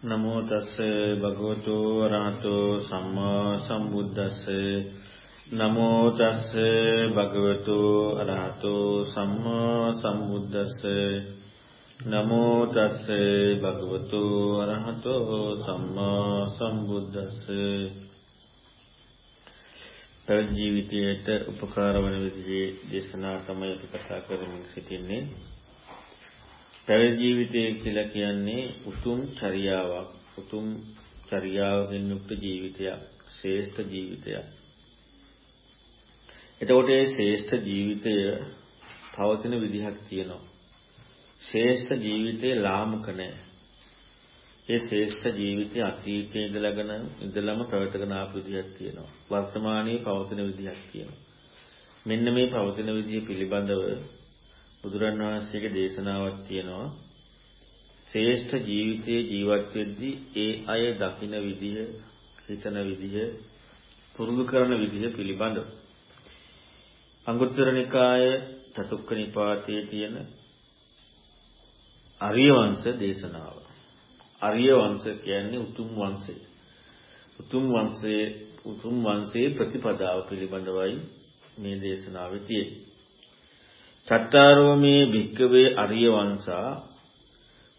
නමෝ තස්ස භගවතු වරහතෝ සම්මා සම්බුද්දස්ස. නමෝ තස්ස භගවතු අරහතෝ සම්මා සම්බුද්දස්ස. නමෝ තස්ස භගවතු අරහතෝ සම්මා සම්බුද්දස්ස. පැවිදි ජීවිතයට උපකාර වන විදිහේ දේශනා තමයි අපි කතා කරමින් සිටින්නේ. පැවිදි ජීවිතය කියලා කියන්නේ උතුම් චර්යාවක් උතුම් චර්යාවකින් යුක්ත ජීවිතයක් ශ්‍රේෂ්ඨ ජීවිතයක්. එතකොට මේ ශ්‍රේෂ්ඨ ජීවිතය පවතින විදිහක් තියෙනවා. ශ්‍රේෂ්ඨ ජීවිතේ ලාමක නැහැ ඒ ශ්‍රේෂ්ඨ ජීවිතය අතීතයේ ඉඳලාගෙන ඉඳලම පැවතගෙන ආපු විදිහක් තියෙනවා. වර්තමානයේ පවතින විදිහක් තියෙනවා. මෙන්න මේ පවතින විදිහ පිළිබඳව බුදුරන් වහන්සේගේ දේශනාවක් තියෙනවා ශ්‍රේෂ්ඨ ජීවිතයේ ජීවත් වෙද්දී ඒ අය දකින විදිය, හිතන විදිය, පුරුදු කරන විදිය පිළිබඳව. අංගුත්තර නිකාය චතුක්ක නිපාතයේ තියෙන අරිය වංශ දේශනාව. අරිය වංශ කියන්නේ උතුම් වංශය. උතුම් වංශයේ උතුම් වංශයේ ප්‍රතිපදාව පිළිබඳවයි මේ දේශනාවේ තියෙන්නේ. චත්තාරෝ මේ භික්කවේ අරිය වංශා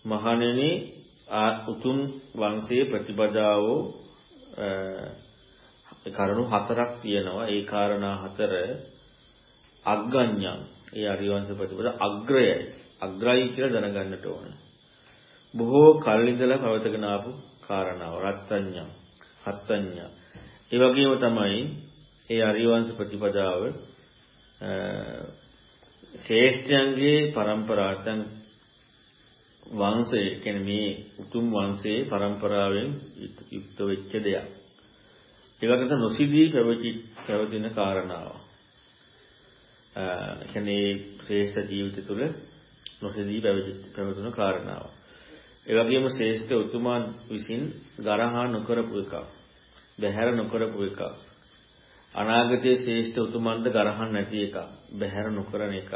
මහණෙනි උතුම් වංශයේ ප්‍රතිපදාවෝ කරුණු හතරක් තියෙනවා. ඒ කාරණා හතර අග්ගඤ්ඤං. ඒ අරිය වංශ ප්‍රතිපදා අග්‍රයයි. අග්‍රයි කියලා දැනගන්නට ඕනේ. බොහෝ කල් ඉඳලා පවතගෙන ආපු කාරණාව. රත්ත්‍ඤ්ඤං හත්ත්‍ඤ්ඤ ඒ වගේම තමයි ඒ අරිය වංශ ප්‍රතිපදාව ශ්‍රේෂ්ඨයන්ගේ પરම්පරාවෙන් වංශය කියන්නේ මේ උතුම් වංශයේ પરම්පරාවෙන් යුක්ත වෙච්ච දෙයක්. ඒකට නොසිදී පැවති පැවතින කාරණාව. අ කියන්නේ ශ්‍රේෂ්ඨ ජීවිතය තුළ නොසිදී පැවති පැවතුන කාරණාව. ඒ වගේම ශ්‍රේෂ්ඨ උතුමන් විසින් ගරහා නොකරපු එකක්, බැහැර නොකරපු එකක්, අනාගතයේ ශ්‍රේෂ්ඨ උතුමන්ට ගරහන් නැති එක බැහැර නොකරන එක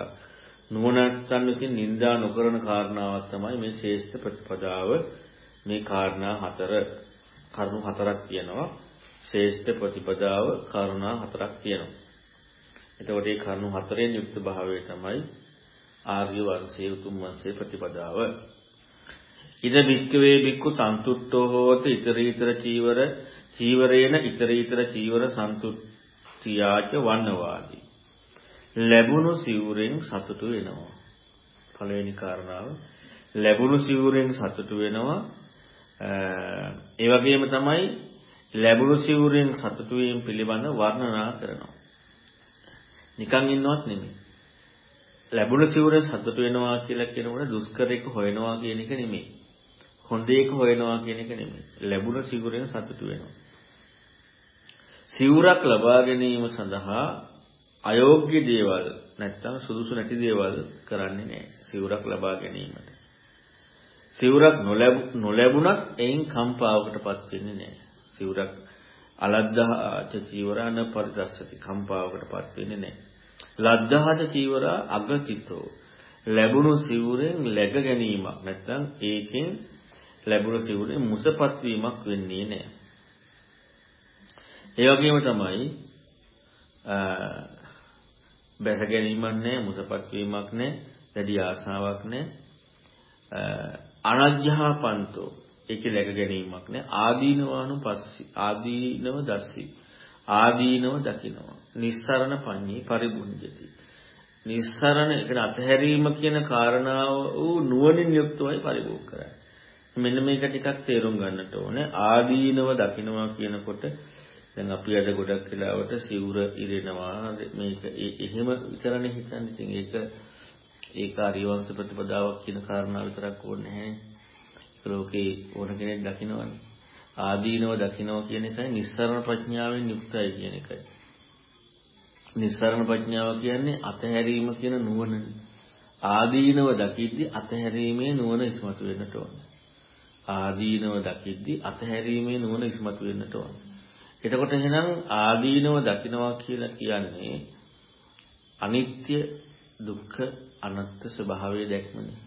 නුවණැත්තන් විසින් නිඳා නොකරන කාරණාවක් තමයි මේ ශ්‍රේෂ්ඨ ප්‍රතිපදාව මේ කාරණා හතර. කරුණු හතරක් තියෙනවා. ශ්‍රේෂ්ඨ ප්‍රතිපදාව කරුණා හතරක් තියෙනවා. එතකොට මේ කරුණු හතරෙන් යුක්ත භාවය තමයි ආර්ය වංශයේ උතුම් වංශයේ ප්‍රතිපදාව. ඉද බික්කවේ බික්කු සන්තුට්ඨෝ හෝත ඊතරීතර චීවර චීවරේන ඊතරීතර චීවර සන්තුට්ඨ. ක්‍රියාච වන්නවාදී. ලැබුණු සිවුරෙන් සතුටු වෙනවා. පළවෙනි කාරණාව ලැබුණු සිවුරෙන් සතුටු වෙනවා. ඒ වගේම තමයි ලැබුණු සිවුරෙන් සතුටු වීම පිළිබඳ වර්ණනා කරනවා. නිකන් ඉන්නවත් නෙමෙයි. ලැබුණු සිවුරෙන් සතුටු වෙනවා කියලා කියනකොට දුෂ්කරයක හොයනවා කියන එක නෙමෙයි. හොඳ එක හොයනවා කියන එක නෙමෙයි. ලැබුණු සිවුරෙන් සතුටු වෙනවා. සිවුරක් ලබා ගැනීම සඳහා අයෝග්‍ය දේවල් නැත්තම් සුදුසු නැති දේවල් කරන්නේ නැහැ. සිවුරක් ලබා ගැනීමට. සිවුරක් නොලැබුණත් එයින් කම්පාවකටපත් වෙන්නේ නැහැ. සිවුරක් අලද්දාච චීවරණ පරිදස්සති කම්පාවකටපත් වෙන්නේ නැහැ. ලද්දාහට චීවරා අගතිතෝ ලැබුණු සිවුරෙන් läග ගැනීමක් නැත්තම් ඒකෙන් ලැබුණු සිවුරෙන් මුසපත් වීමක් වෙන්නේ නැහැ. ඒ වගේම තමයි බැස ගැනීමක් නැහැ, මුසපත් වීමක් නැහැ, දැඩි ආශාවක් නැහැ. අනජ්ජහපන්තෝ ඒකේ läග ගැනීමක් නැහැ. ආදීනවානුපස්සී ආදීනව දස්සී ආදීනව දකිනවා. නිස්සරණ පඤ්ඤී පරිබුද්ධති. නිස්සරණ කියන අතහැරීම කියන කාරණාව ඌ නුවණින් යුක්තවයි පරිභෝග කරන්නේ. මෙන්න මේක ටිකක් තේරුම් ගන්නට ඕනේ. ආදීනව දකිනවා කියනකොට දැන් අපි අද ගොඩක් වෙලාවට සිවුර ඉරෙනවා මේක එහෙම විතරනේ හිතන්නේ. ඉතින් ඒක ඒක ආර්යවංශ ප්‍රතිපදාවක් කියන කාරණාව විතරක් ඕනේ නැහැ. ලෝකේ ඕන කෙනෙක් දකින්නවනේ. ආදීනව දකින්නවා කියන එකයි නිස්සරණ ප්‍රඥාවෙන් යුක්තයි කියන එකයි. නිස්සරණ ප්‍රඥාව කියන්නේ අතහැරීම කියන නුවණනේ. ආදීනව දකිද්දි අතහැරීමේ නුවණ ඉස්මතු වෙන්නට ඕනේ. ආදීනව දකිද්දි අතහැරීමේ නුවණ ඉස්මතු වෙන්නට ඕනේ. එතකොට එහෙනම් ආදීනව දකින්නවා කියලා කියන්නේ අනිත්‍ය දුක්ඛ අනාත්ම ස්වභාවය දැක්මනේ.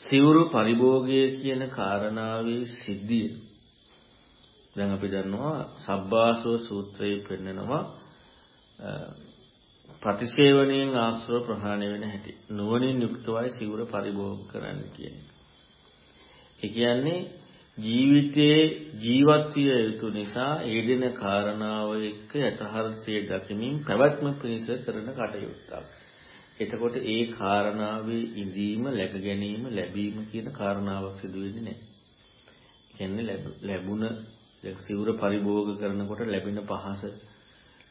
සිවුරු පරිභෝගය කියන කාරණාවේ සිද්ධිය දැන් අපි දන්නවා සබ්බාසෝ සූත්‍රයේ පෙන්නනවා ප්‍රතිසේවණයෙන් ආශ්‍රව ප්‍රහාණය වෙන හැටි. නුවණින් යුක්තවයි සිවුර පරිභෝග කරන්න කියන්නේ. ඒ කියන්නේ ජීවිතයේ ජීවත් විය යුතු නිසා ඊදින කාරණාව එක්ක යථාර්ථයේ දකිමින් පැවැත්ම පිණිස කරන කටයුත්තක්. එතකොට ඒ කාරණාවේ ඉඳීම, läග ගැනීම, ලැබීම කියන කාරණාවක් සිදු වෙන්නේ නැහැ. කියන්නේ ලැබුණ සිවුර පරිභෝග කරනකොට ලැබෙන පහස,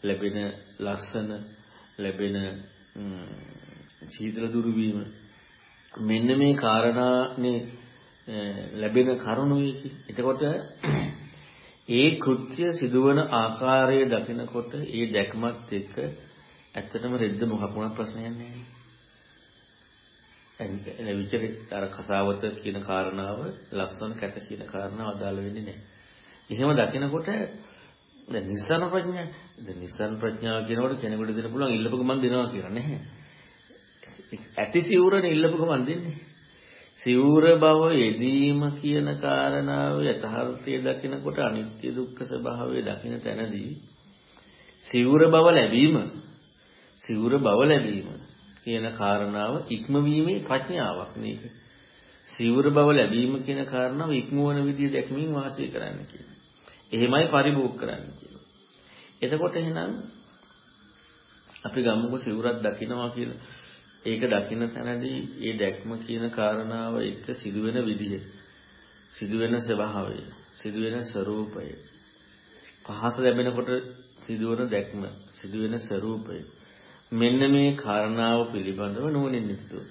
ලැබෙන ලස්සන, ලැබෙන සීතල දුරු වීම මෙන්න මේ කාරණානේ ලැබෙන කරුණුයි එතකොට ඒ කෘත්‍ය සිදුවන ආකාරය දකිනකොට ඒ දැක්මත් එක්ක ඇත්තටම රෙද්ද මොකක් වුණත් ප්‍රශ්නයක් නැහැ. එන විචරේ අර කසාවත කියන කාරණාව ලස්සන කැත කියන කාරණාව අදාළ වෙන්නේ නැහැ. එහෙම දකිනකොට දැන් නිස්සන ප්‍රඥා දැන් නිස්සන ප්‍රඥාව කියනකොට කෙනෙකුට දෙන්න පුළුවන් ඉල්ලපු ගමන් දෙනවා කියලා නැහැ. ඇති සිවුරනේ ඉල්ලපු ගමන් දෙන්නේ. සිවුර බව යෙදීම කියන කාරණාව යථාර්ථය දකිනකොට අනිත්‍ය දුක්ඛ ස්වභාවය දකින තැනදී සිවුර බව ලැබීම සිවුර බව ලැබීම කියන කාරණාව ඉක්මවීමේ ප්‍රඥාවක් මේක. සිවුර බව ලැබීම කියන කාරණාව ඉක්මවන විදිය දැක්මින් වාසය කරන්න කියනවා. එහෙමයි පරිභෝග කරන්න කියනවා. එතකොට එහෙනම් අපි ගමුකෝ සිවුරක් දකිනවා කියලා ඒක දකින්න තැනදී ඒ දැක්ම කියන කාරණාව එක්ක සිදුවෙන විදිය සිදුවෙන ස්වභාවය සිදුවෙන ස්වરૂපය පහස ලැබෙනකොට සිදුවන දැක්ම සිදුවෙන ස්වરૂපය මෙන්න මේ කාරණාව පිළිබඳව නුවණින් යුක්තව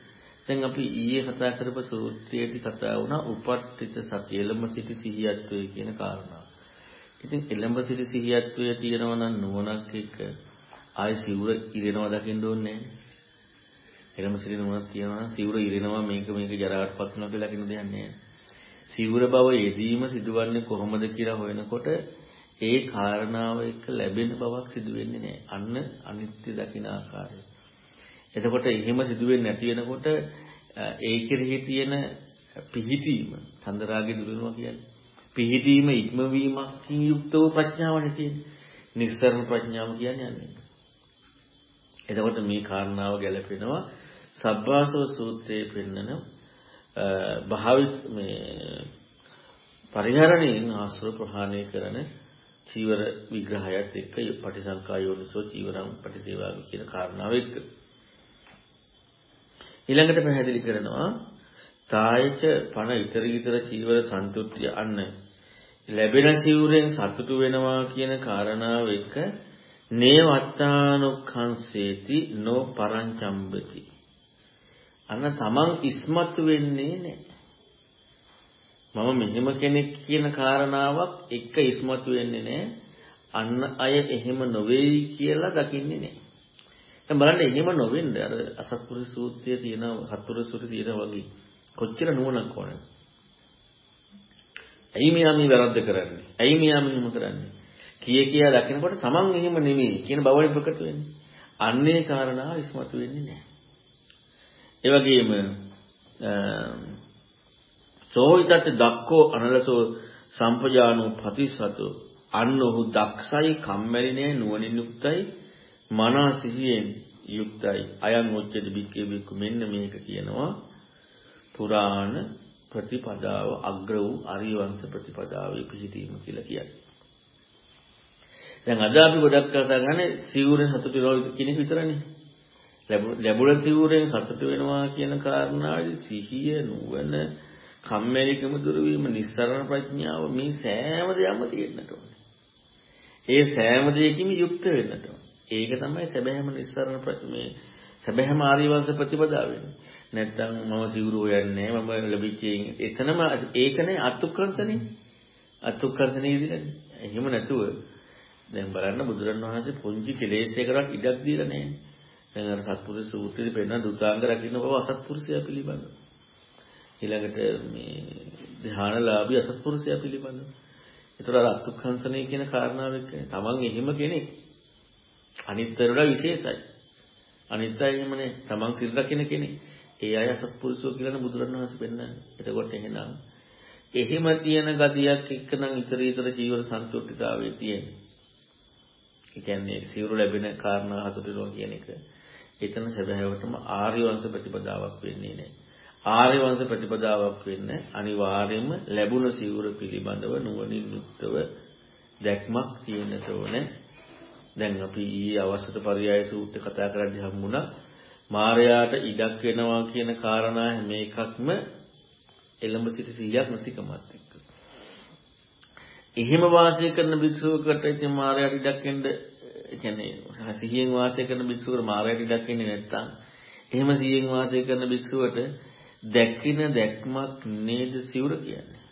දැන් අපි ඊයේ කතා කරපු සූත්‍රයේදී කතා වුණා උපට්ඨිත සතිය එළඹ සිටි සිහියත්වය කියන කාරණාව. ඉතින් එළඹ සිටි සිහියත්වය තියෙනවා නම් නුවණක් එක්ක ආයි සිවුර ඉරෙනවා දකින්න ඕනේ නැහැ. එළම සිටින මොනක් තියනවා නම් සිවුර ඉරෙනවා මේක මේක ජරාවටපත් වෙනවා කියලා කියන දෙයක් නෑ. සිවුර බව යෙදීම සිදුවන්නේ කොහොමද කියලා හොයනකොට ඒ කාරණාව එක්ක ලැබෙන බවක් සිදු වෙන්නේ නෑ. අන්න අනිත්‍ය දකින ආකාරය. එතකොට එහෙම සිදුවෙන්නේ නැති වෙනකොට ඒ කෙරෙහි තියෙන පිහිටීම චන්දරාගේ දුරනවා කියන්නේ. පිහිටීම ඉක්මවීමකින් යුක්තව ප්‍රඥාවනේ තියෙන්නේ. නිස්සරණ ප්‍රඥාව කියන්නේ යන්නේ. එතකොට මේ කාරණාව ගැලපෙනවා සබ්බාසව සූත්‍රයේ පෙන්නන භාවිත මේ පරිහරණයෙන් ආශ්‍රව ප්‍රහාණය කරන චීවර විග්‍රහයත් එක්ක පටිසංකා යෝනිසෝ චීවරම් පටිසේවාමි කියන කාරණාව එක්ක. ඊළඟට පැහැදිලි කරනවා තායච පණ ඊතර ඊතර චීවර සන්තුට්ඨිය අන්න ලැබෙන සිවුරෙන් සතුටු වෙනවා කියන කාරණාව එක්ක නේවත්තානුක්ඛංසේති නෝ පරංචම්බති. අන්න තමන් ඉස්මතු වෙන්නේ නැහැ. මම මෙහෙම කෙනෙක් කියන කාරණාවක් එක ඉස්මතු වෙන්නේ නැහැ. අන්න අය එහෙම නොවේයි කියලා දකින්නේ නැහැ. දැන් බලන්න එහෙම නොවෙන්න අර අසත්පුරු සූත්‍රයේ තියෙන හතුරු සූත්‍රයේ තියෙන වගේ කොච්චර නුවණක් ඕනද? ඇයි මෙයා මේ වැරද්ද කරන්නේ? ඇයි මෙයා මෙහෙම කරන්නේ? කිය කියා දකිනකොට තමන් එහෙම නෙමෙයි කියන බවයි ප්‍රකට වෙන්නේ. අන්නේ කාරණාව ඉස්මතු වෙන්නේ නැහැ. ඒ වගේම සෝහිතත් දක්කෝ අනලසෝ සම්පජානෝ පතිසතු අන්න ඔහු දක්ෂයි කම්මැලි නෑ නුවණින් යුක්තයි මනා සිහියෙන් යුක්තයි අයං උච්චද බික්කේ බික්කු මෙන්න මේක කියනවා පුරාණ ප්‍රතිපදාව අග්‍ර වූ ආර්යවංශ ප්‍රතිපදාවේ පිහිටීම කියලා කියන්නේ. දැන් අද අපි ගොඩක් කතා කරන්නේ සිවුරෙන් සතුටු වෙනවා කියන එක විතරනේ. ලැබුණ සිවුරෙන් සතුට වෙනවා කියන කාරණාවයි සිහිය නුවණ කම්මැලිකම දුරු වීම නිස්සරණ ප්‍රඥාව මේ සෑම දෙයක්ම තියෙන්නට ඕනේ. ඒ සෑම දෙයකින්ම යුක්ත වෙන්නට ඕනේ. ඒක තමයි සැබෑම නිස්සරණ ප්‍රඥා සැබෑම ආර්යවංශ ප්‍රතිපදාව වෙන්නේ. නැත්තම් මම සිවුරු හොයන්නේ මම ලැබිච්ච එතනම ඒකනේ අතුක්‍රන්සනේ. අතුක්‍රන්සනේ ඉදිරියනේ. එහෙම නැතුව දැන් බලන්න බුදුරණවහන්සේ පුංචි කෙලෙස්යකටවත් ඉඩක් දීලා නැහැ. දැන් අර සත්පුරුෂ සූත්‍රයේ පෙන්නන දුතාංග රකින්න බව අසත්පුරුෂයා පිළිබඳ. ඊළඟට මේ ධානලාභී අසත්පුරුෂයා පිළිබඳ. ඒතර අර අත්ුක්ඛංශනය කියන කාරණාව එක්ක තමන් එහෙම කෙනෙක් අනිත්තරට විශේෂයි. අනිත් අය එහෙමනේ තමන් සිල් රකින්න කෙනෙක්. ඒ අය සත්පුරුෂෝ කියලානේ බුදුරණවහන්සේ පෙන්වන්නේ. එතකොට එහෙනම් එහෙම තියෙන ගතියක් එක්කනම් ඉතරීතර ජීවන සන්තුෂ්ටිතාවයේ තියෙන්නේ. ඒ කියන්නේ සිවුරු ලැබෙන කාරණා හසුරුවනවා කියන එක. එතන සැබෑවටම ආර්ය වංශ ප්‍රතිපදාවක් වෙන්නේ නැහැ. ආර්ය වංශ ප්‍රතිපදාවක් වෙන්න අනිවාර්යයෙන්ම ලැබුණ සිවුර පිළිබඳව නුවණින් යුක්තව දැක්මක් තියෙන්න ඕනේ. දැන් අපි ඊයේ අවසත පරියාය සූත්‍රය කතා කරද්දී හම්බුණා මාරයාට ඉඩක් වෙනවා කියන කාරණා හැම එකක්ම එළඹ සිට සිහියක් නැතිකමත් එක්ක. එහෙම වාසය කරන භික්ෂුවකට ඉතින් මාරයාට ඉඩක් වෙන්න කියන්නේ සිහියෙන් වාසය කරන භික්ෂුවකට මාරයාට ඉඩක් වෙන්නේ නැත්තම් එහෙම සිහියෙන් වාසය කරන භික්ෂුවට දැකින දැක්මක් නේද සිවුර කියන්නේ.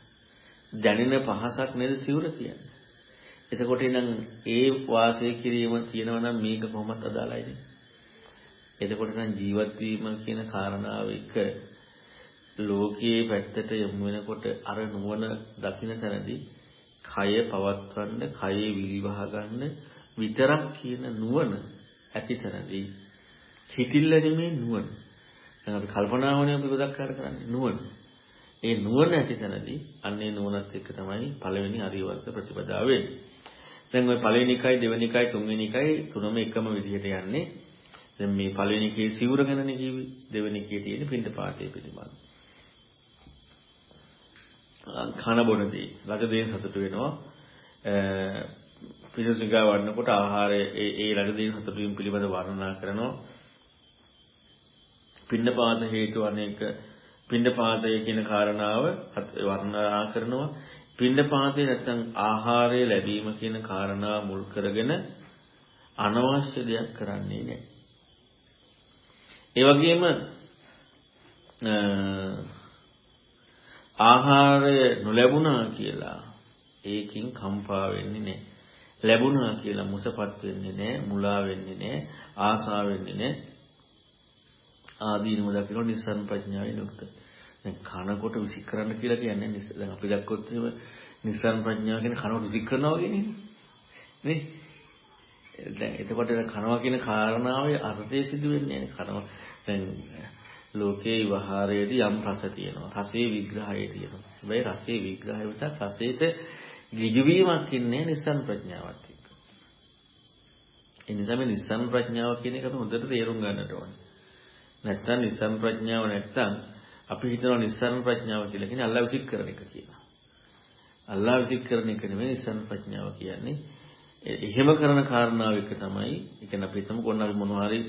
දැනෙන පහසක් නේද සිවුර කියන්නේ. එතකොට නම් ඒ වාසය කිරීම කියනවා නම් මේක කොහොමද අදාළයිද? එතකොට නම් ජීවත් වීම කියන කාරණාව එක ලෝකයේ පැත්තට යොමු වෙනකොට අර නුවණ දකින්න තැනදී කය පවත්වන්න, කයේ විලිවහ ගන්න විතරක් කියන නුවණ ඇති තැනදී හිතිල්ල නෙමේ නුවණ. දැන් අපි කල්පනාවනේ අපි ගොඩක් කරන්නේ නුවණ. ඒ නුවණ ඇති තැනදී අන්නේ නුවණත් එක්ක තමයි පළවෙනි අරියවර්ෂ ප්‍රතිපදාව වෙන්නේ. දැන් ওই පළවෙනි එකයි දෙවෙනි එකයි තුන්වෙනි එකයි තුනම එකම විදිහට යන්නේ. දැන් මේ පළවෙනි එකේ සිවුර ගැනනේ කිව්වේ. දෙවෙනි එකේ තියෙන පින්ඩ පාඨය පිළිබඳ. කන බොනදී ලද දේ සතුට වෙනවා. පිළිසිකා වන්නකොට ආහාරය ඒ ඒ ලද දේ සතුට වීම පිළිබඳ වර්ණනා කරනවා. පින්නපාත හේතු අනේක පින්නපාතය කියන කාරණාව වර්ණනා කරනවා පින්නපාතේ නැත්නම් ආහාරය ලැබීම කියන කාරණා මුල් කරගෙන අනවශ්‍ය දෙයක් කරන්නේ නැහැ. ඒ වගේම ආහාරය නොලැබුණා කියලා ඒකින් කම්පා වෙන්නේ නැහැ. ලැබුණා කියලා මුසපත් වෙන්නේ නැහැ, මුලා වෙන්නේ නැහැ, ආසා වෙන්නේ නැහැ. ආදීනව දකින්න නිස්සාරණ ප්‍රඥාවෙන් යුක්ත. දැන් කනකොට විසික් කරන්න කියලා කියන්නේ දැන් අපි දැක්කොත් එහෙම නිස්සාරණ ප්‍රඥාව කියන්නේ කනකොට විසික් කරනවා කියන්නේ නේ. දැන් එතකොට කනවා කියන කාරණාවේ අර්ථය සිදු වෙන්නේ නැහැ. කනවා දැන් ලෝකේ විහාරයේදී යම් රස තියෙනවා. රසයේ විග්‍රහය තියෙනවා. හැබැයි රසයේ විග්‍රහය විතර රසයට ගිජුවීමක් ඉන්නේ නිස්සාරණ ප්‍රඥාවත් එක්ක. ඒ නිසා මේ නිස්සාරණ ප්‍රඥාව කියන එක අපි හොඳට තේරුම් ගන්නට ඕනේ. නැත්තම් නිස්සාරණ ප්‍රඥාව නැත්තම් අපි හිතනවා නිස්සාරණ ප්‍රඥාව කියලා කියන්නේ අල්ලා විසික් කරන එක කියලා. අල්ලා විසික් කරන එක නෙමෙයි නිස්සාරණ ප්‍රඥාව කියන්නේ. එහෙම කරන කාරණාව එක තමයි. ඒ කියන්නේ අපි හිතමු කොන්න අපි මොනවා හරි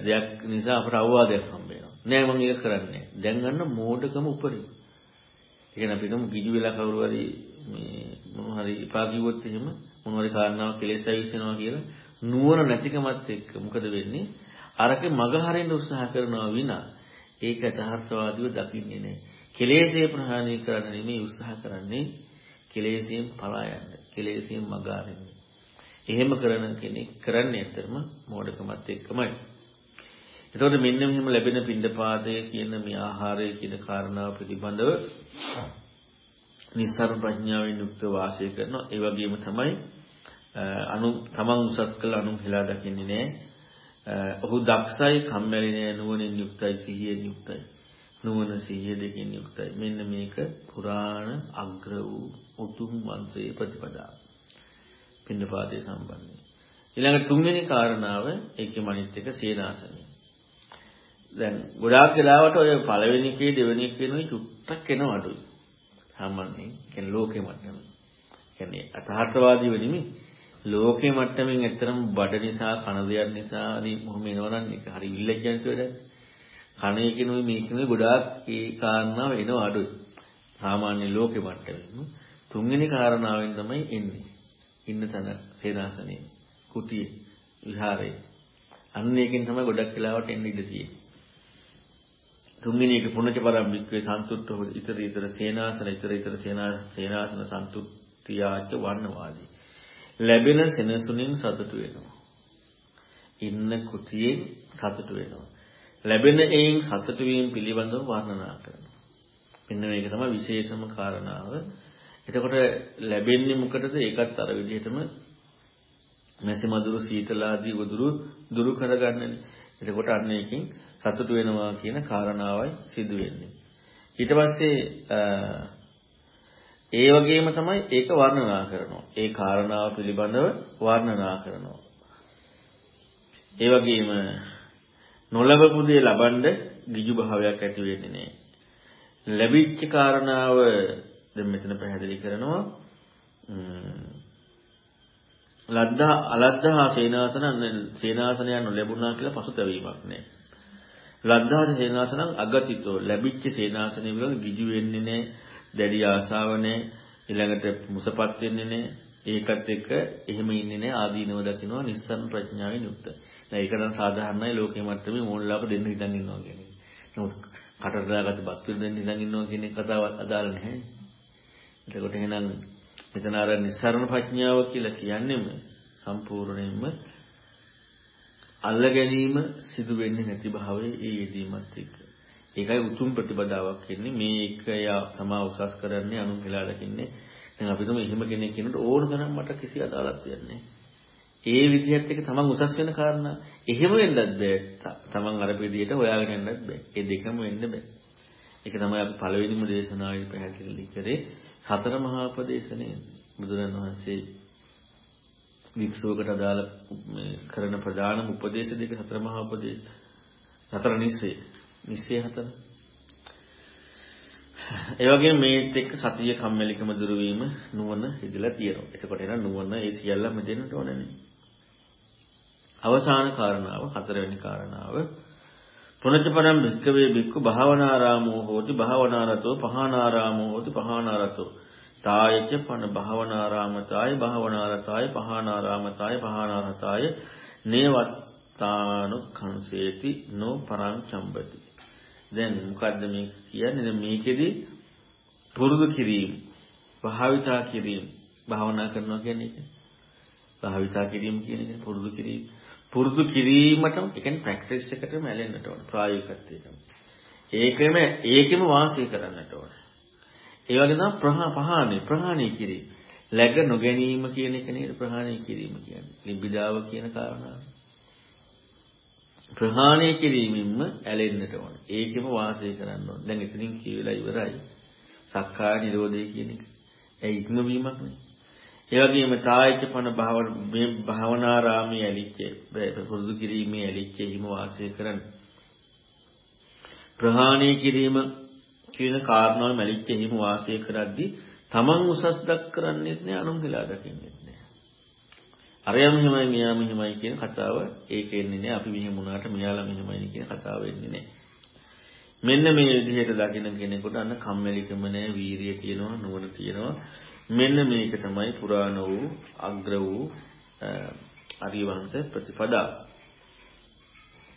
දෙයක් නිසා අපට අවවාදයක් හම්බ වෙනවා. නෑ මම ඒක කරන්නේ. දැන් ගන්න මෝඩකම උපරිම. ඒ කියන්නේ අපි හිතමු ගිජු වෙලා කවුරු හරි මේ මොනවා හරි එපා කිව්වොත් එහෙම මොනවා හරි කාරණාවක් කෙලෙස් ඇවිස්සනවා කියලා නුවණ නැතිකමත් එක්ක මොකද වෙන්නේ? අරක මග හරින්න උත්සාහ කරනවා විනා ඒක යථාර්ථවාදීව දකින්නේ නැහැ. කෙලෙස්ේ ප්‍රහාණය කරන්න නෙමෙයි උත්සාහ කරන්නේ කෙලෙස්යෙන් පලා යන්න. කෙලෙස්යෙන් මග අරින්න. එහෙම කරන කෙනෙක් කරන්නේ ඇත්තම මෝඩකමත් එක්කමයි. එතකොට මෙන්න මෙහෙම ලැබෙන පින්ඩපාතය කියන මේ ආහාරය කියන කාරණාව පිළිබඳව නිස්සාර ප්‍රඥාවෙන් යුක්ත වාසය කරනවා. ඒ වගේම තමයි අනු තමන් උසස් කළ අනුන් හෙලා දකින්නේ නැහැ. ඔහු දක්ෂයි කම්මැලි නෑ නුවණින් යුක්තයි සිහියෙන් යුක්තයි. නුවණ සිහිය දෙකින් යුක්තයි. මෙන්න මේක පුරාණ අග්‍ර වූ උතුම් වංශයේ ප්‍රතිපදාව පින්නපාතේ සම්බන්ධයි. ඊළඟ තුන්වෙනි කාරණාව ඒකේ මනිත් එක සේනාසනය. දැන් ගොඩාක් වෙලාවට ඔය පළවෙනි එකේ දෙවෙනි එකේ නෙවෙයි චුට්ටක් එනවා අඩුයි සාමාන්‍යයෙන් කියන්නේ ලෝකෙ මට්ටමේ කියන්නේ අතහත්වාදීව නෙමෙයි ලෝකේ මට්ටමින් ඇත්තරම බඩ නිසා කන දෙයක් නිසා ආදී මොහොම එනවනම් ඒක හරි විල්ලජ්ජන්ත වැඩක්. කන එකනොයි මේකනොයි ගොඩාක් ඒ කාරණාව එනවා අඩුයි. සාමාන්‍ය ලෝකේ මට්ටමින්. තුන්වෙනි කාරණාවෙන් තමයි එන්නේ. ඉන්න තැන සේනාසනේ කුටියේ විහාරේ. අන්න ඒකෙන් තමයි ගොඩක් වෙලාවට එන්න ඉඩ තියෙන්නේ. තුන්වෙනි එක පුණජ පරම්පික්කේ සන්තුට්ඨ ඉතර ඉතර සේනාසන ඉතර ඉතර සේනාසන සන්තුට්ඨියාච වන්නවාදී. ලැබෙන සෙනසුනින් සතුටු වෙනවා. ඉන්න කුටියෙන් සතුටු වෙනවා. ලැබෙන එයින් සතුටු වීම පිළිබඳව වර්ණනා කරනවා. මෙන්න මේක තමයි විශේෂම කාරණාව. එතකොට ලැබෙන්නේ මොකටද? ඒකත් අර විදිහටම මැසි මදුරු සීතලාදී උදුරු දුරු කරගන්නනේ. එතකොට අන්න එකකින් සතුටු වෙනවා කියන කාරණාවයි සිදු වෙන්නේ. ඊට පස්සේ ඒ වගේම තමයි ඒක වර්ණනා කරනවා. ඒ කාරණාව පිළිබඳව වර්ණනා කරනවා. ඒ වගේම නොලබපු දේ ලබන්න ගිජු භාවයක් ඇති වෙන්නේ නැහැ. ලැබිච්ච කාරණාව දැන් මෙතන පැහැදිලි කරනවා ලද්දා අලද්දා සේනාසන සේනාසනයන් ලැබුණා කියලා පසුතැවීමක් නැහැ. ලද්දාද සේනාසනං අගතිතෝ ලැබිච්ච සේනාසනෙ වල ගිජු වෙන්නේ නැහැ. දැඩි ආසාව නැහැ. ඊළඟට මුසපත් වෙන්නේ නැහැ. ඒකත් එක්ක එහෙම ඉන්නේ නැහැ. ආදීනව දකින්නවා නිස්සන් ප්‍රඥාවෙන් යුක්ත. දැන් ඒක නම් සාධාරණයි ලෝකෙ මට්ටමේ මොන්ලාප දෙන්න හිතන් ඉන්නවා කියන්නේ. නමුත් කටට දාගත්ත බත් පිළ දෙන්න හිතන් ඉන්නවා කියන කතාවත් අදාළ නැහැ. එතකොට එහෙනම් මෙතන අර නිස්සරණ ප්‍රඥාව කියලා කියන්නේම සම්පූර්ණයෙන්ම අල්ල ගැනීම සිදු වෙන්නේ නැති භාවයේ ඒ යෙදීමත් එක්ක. ඒකයි උතුම් ප්‍රතිපදාවක් වෙන්නේ මේ එක යා තමා උසස් කරන්නේ අනුන් කියලා දකින්නේ. දැන් අපි තුම එහෙම කෙනෙක් කෙනෙකුට ඕන තරම් මට කිසි අදාළත්වයක් නැහැ. ඒ විදිහත් එක්ක තමන් උසස් වෙන කාරණා එහෙම වෙන්නත් බෑ. තමන් අර විදිහට හොයාගෙන යන්නත් බෑ. ඒ දෙකම වෙන්න බෑ. ඒක තමයි අපි පළවෙනිම දේශනාවේ පැහැදිලි කරේ. සතර මහා උපදේශනේ බුදුරණවහන්සේ වික්ෂුවකට අදාළ කරන ප්‍රධානම උපදේශ දෙක සතර මහා උපදේශ. සතර නිස්සේ. නිස්සේ හතර. ඒ වගේම මේත් එක්ක සතිය කම්මැලිකම දුරු වීම නුවණ ඉදලා තියෙනවා. එතකොට එන නුවණ ඒ සියල්ලම දෙන්නට ඕනේ. අවසාන කාරණාව හතරවෙනි කාරණාව පුනච්ච පරම් භික්කවේ භික්ඛු භාවනාරාමෝ හෝති භාවනාරතෝ පහානාරාමෝ හෝති පහානාරතෝ තායච පන භාවනාරාමතාය භාවනාරතාය පහානාරාමතාය පහානාරතාය නේවත්තානුඛංසේති නෝ පරං චම්බති දැන් මොකද්ද මේ කියන්නේ දැන් මේකෙදි පුරුදු කිරීම භාවිතා කිරීම භාවනා කරනවා කියන්නේ ඒක භාවිතා කිරීම කියන එක පුරුදු කිරීම පුරුදු කිරීමටම ඒ කියන්නේ ප්‍රැක්ටිස් එකටම ඇලෙන්නට ඕන ප්‍රායෝගිකත්වයටම. ඒකෙම ඒකෙම වාසය කරන්නට ඕන. ඒ වගේ තමයි ප්‍රහාණය ප්‍රහාණය කිරීම. läග නොගැනීම කියන එක නේද ප්‍රහාණය කිරීම කියන්නේ. නිබ්බිදාව කියන කාරණාව. ප්‍රහාණය කිරීමෙන්ම ඇලෙන්නට ඕන. ඒකෙම වාසය කරන්න ඕන. දැන් එතනින් කියවිලා ඉවරයි. සක්කාය නිරෝධය කියන එක. ඒ ඉක්මවීමක් නේ. ඒ වගේම තායික පන භාවන මේ භාවනාරාමයේ ඇලිච්ච පුරුදු කිරීමේ ඇලිච්ච හිම වාසය කරන ප්‍රහාණය කිරීම කියන කාරණාව මැලිච්ච හිම වාසය කරද්දී තමන් උසස් දක් කරන්නේත් නෑ අනුන් කියලා දකින්නෙත් නෑ. අරයම හිමයි මෙයාම හිමයි කියන කතාව ඒක එන්නේ නෑ. අපි මෙහෙම වුණාට මෙයාලා මෙහෙමයි කියන කතාව එන්නේ නෑ. මෙන්න මේ විදිහට දකින කෙනෙකුට අන්න කම්මැලිකම නෑ වීරිය තියෙනවා නුවණ තියෙනවා. මෙන්න මේක තමයි පුරාණ වූ අග්‍ර වූ අරිවංශ ප්‍රතිපදා.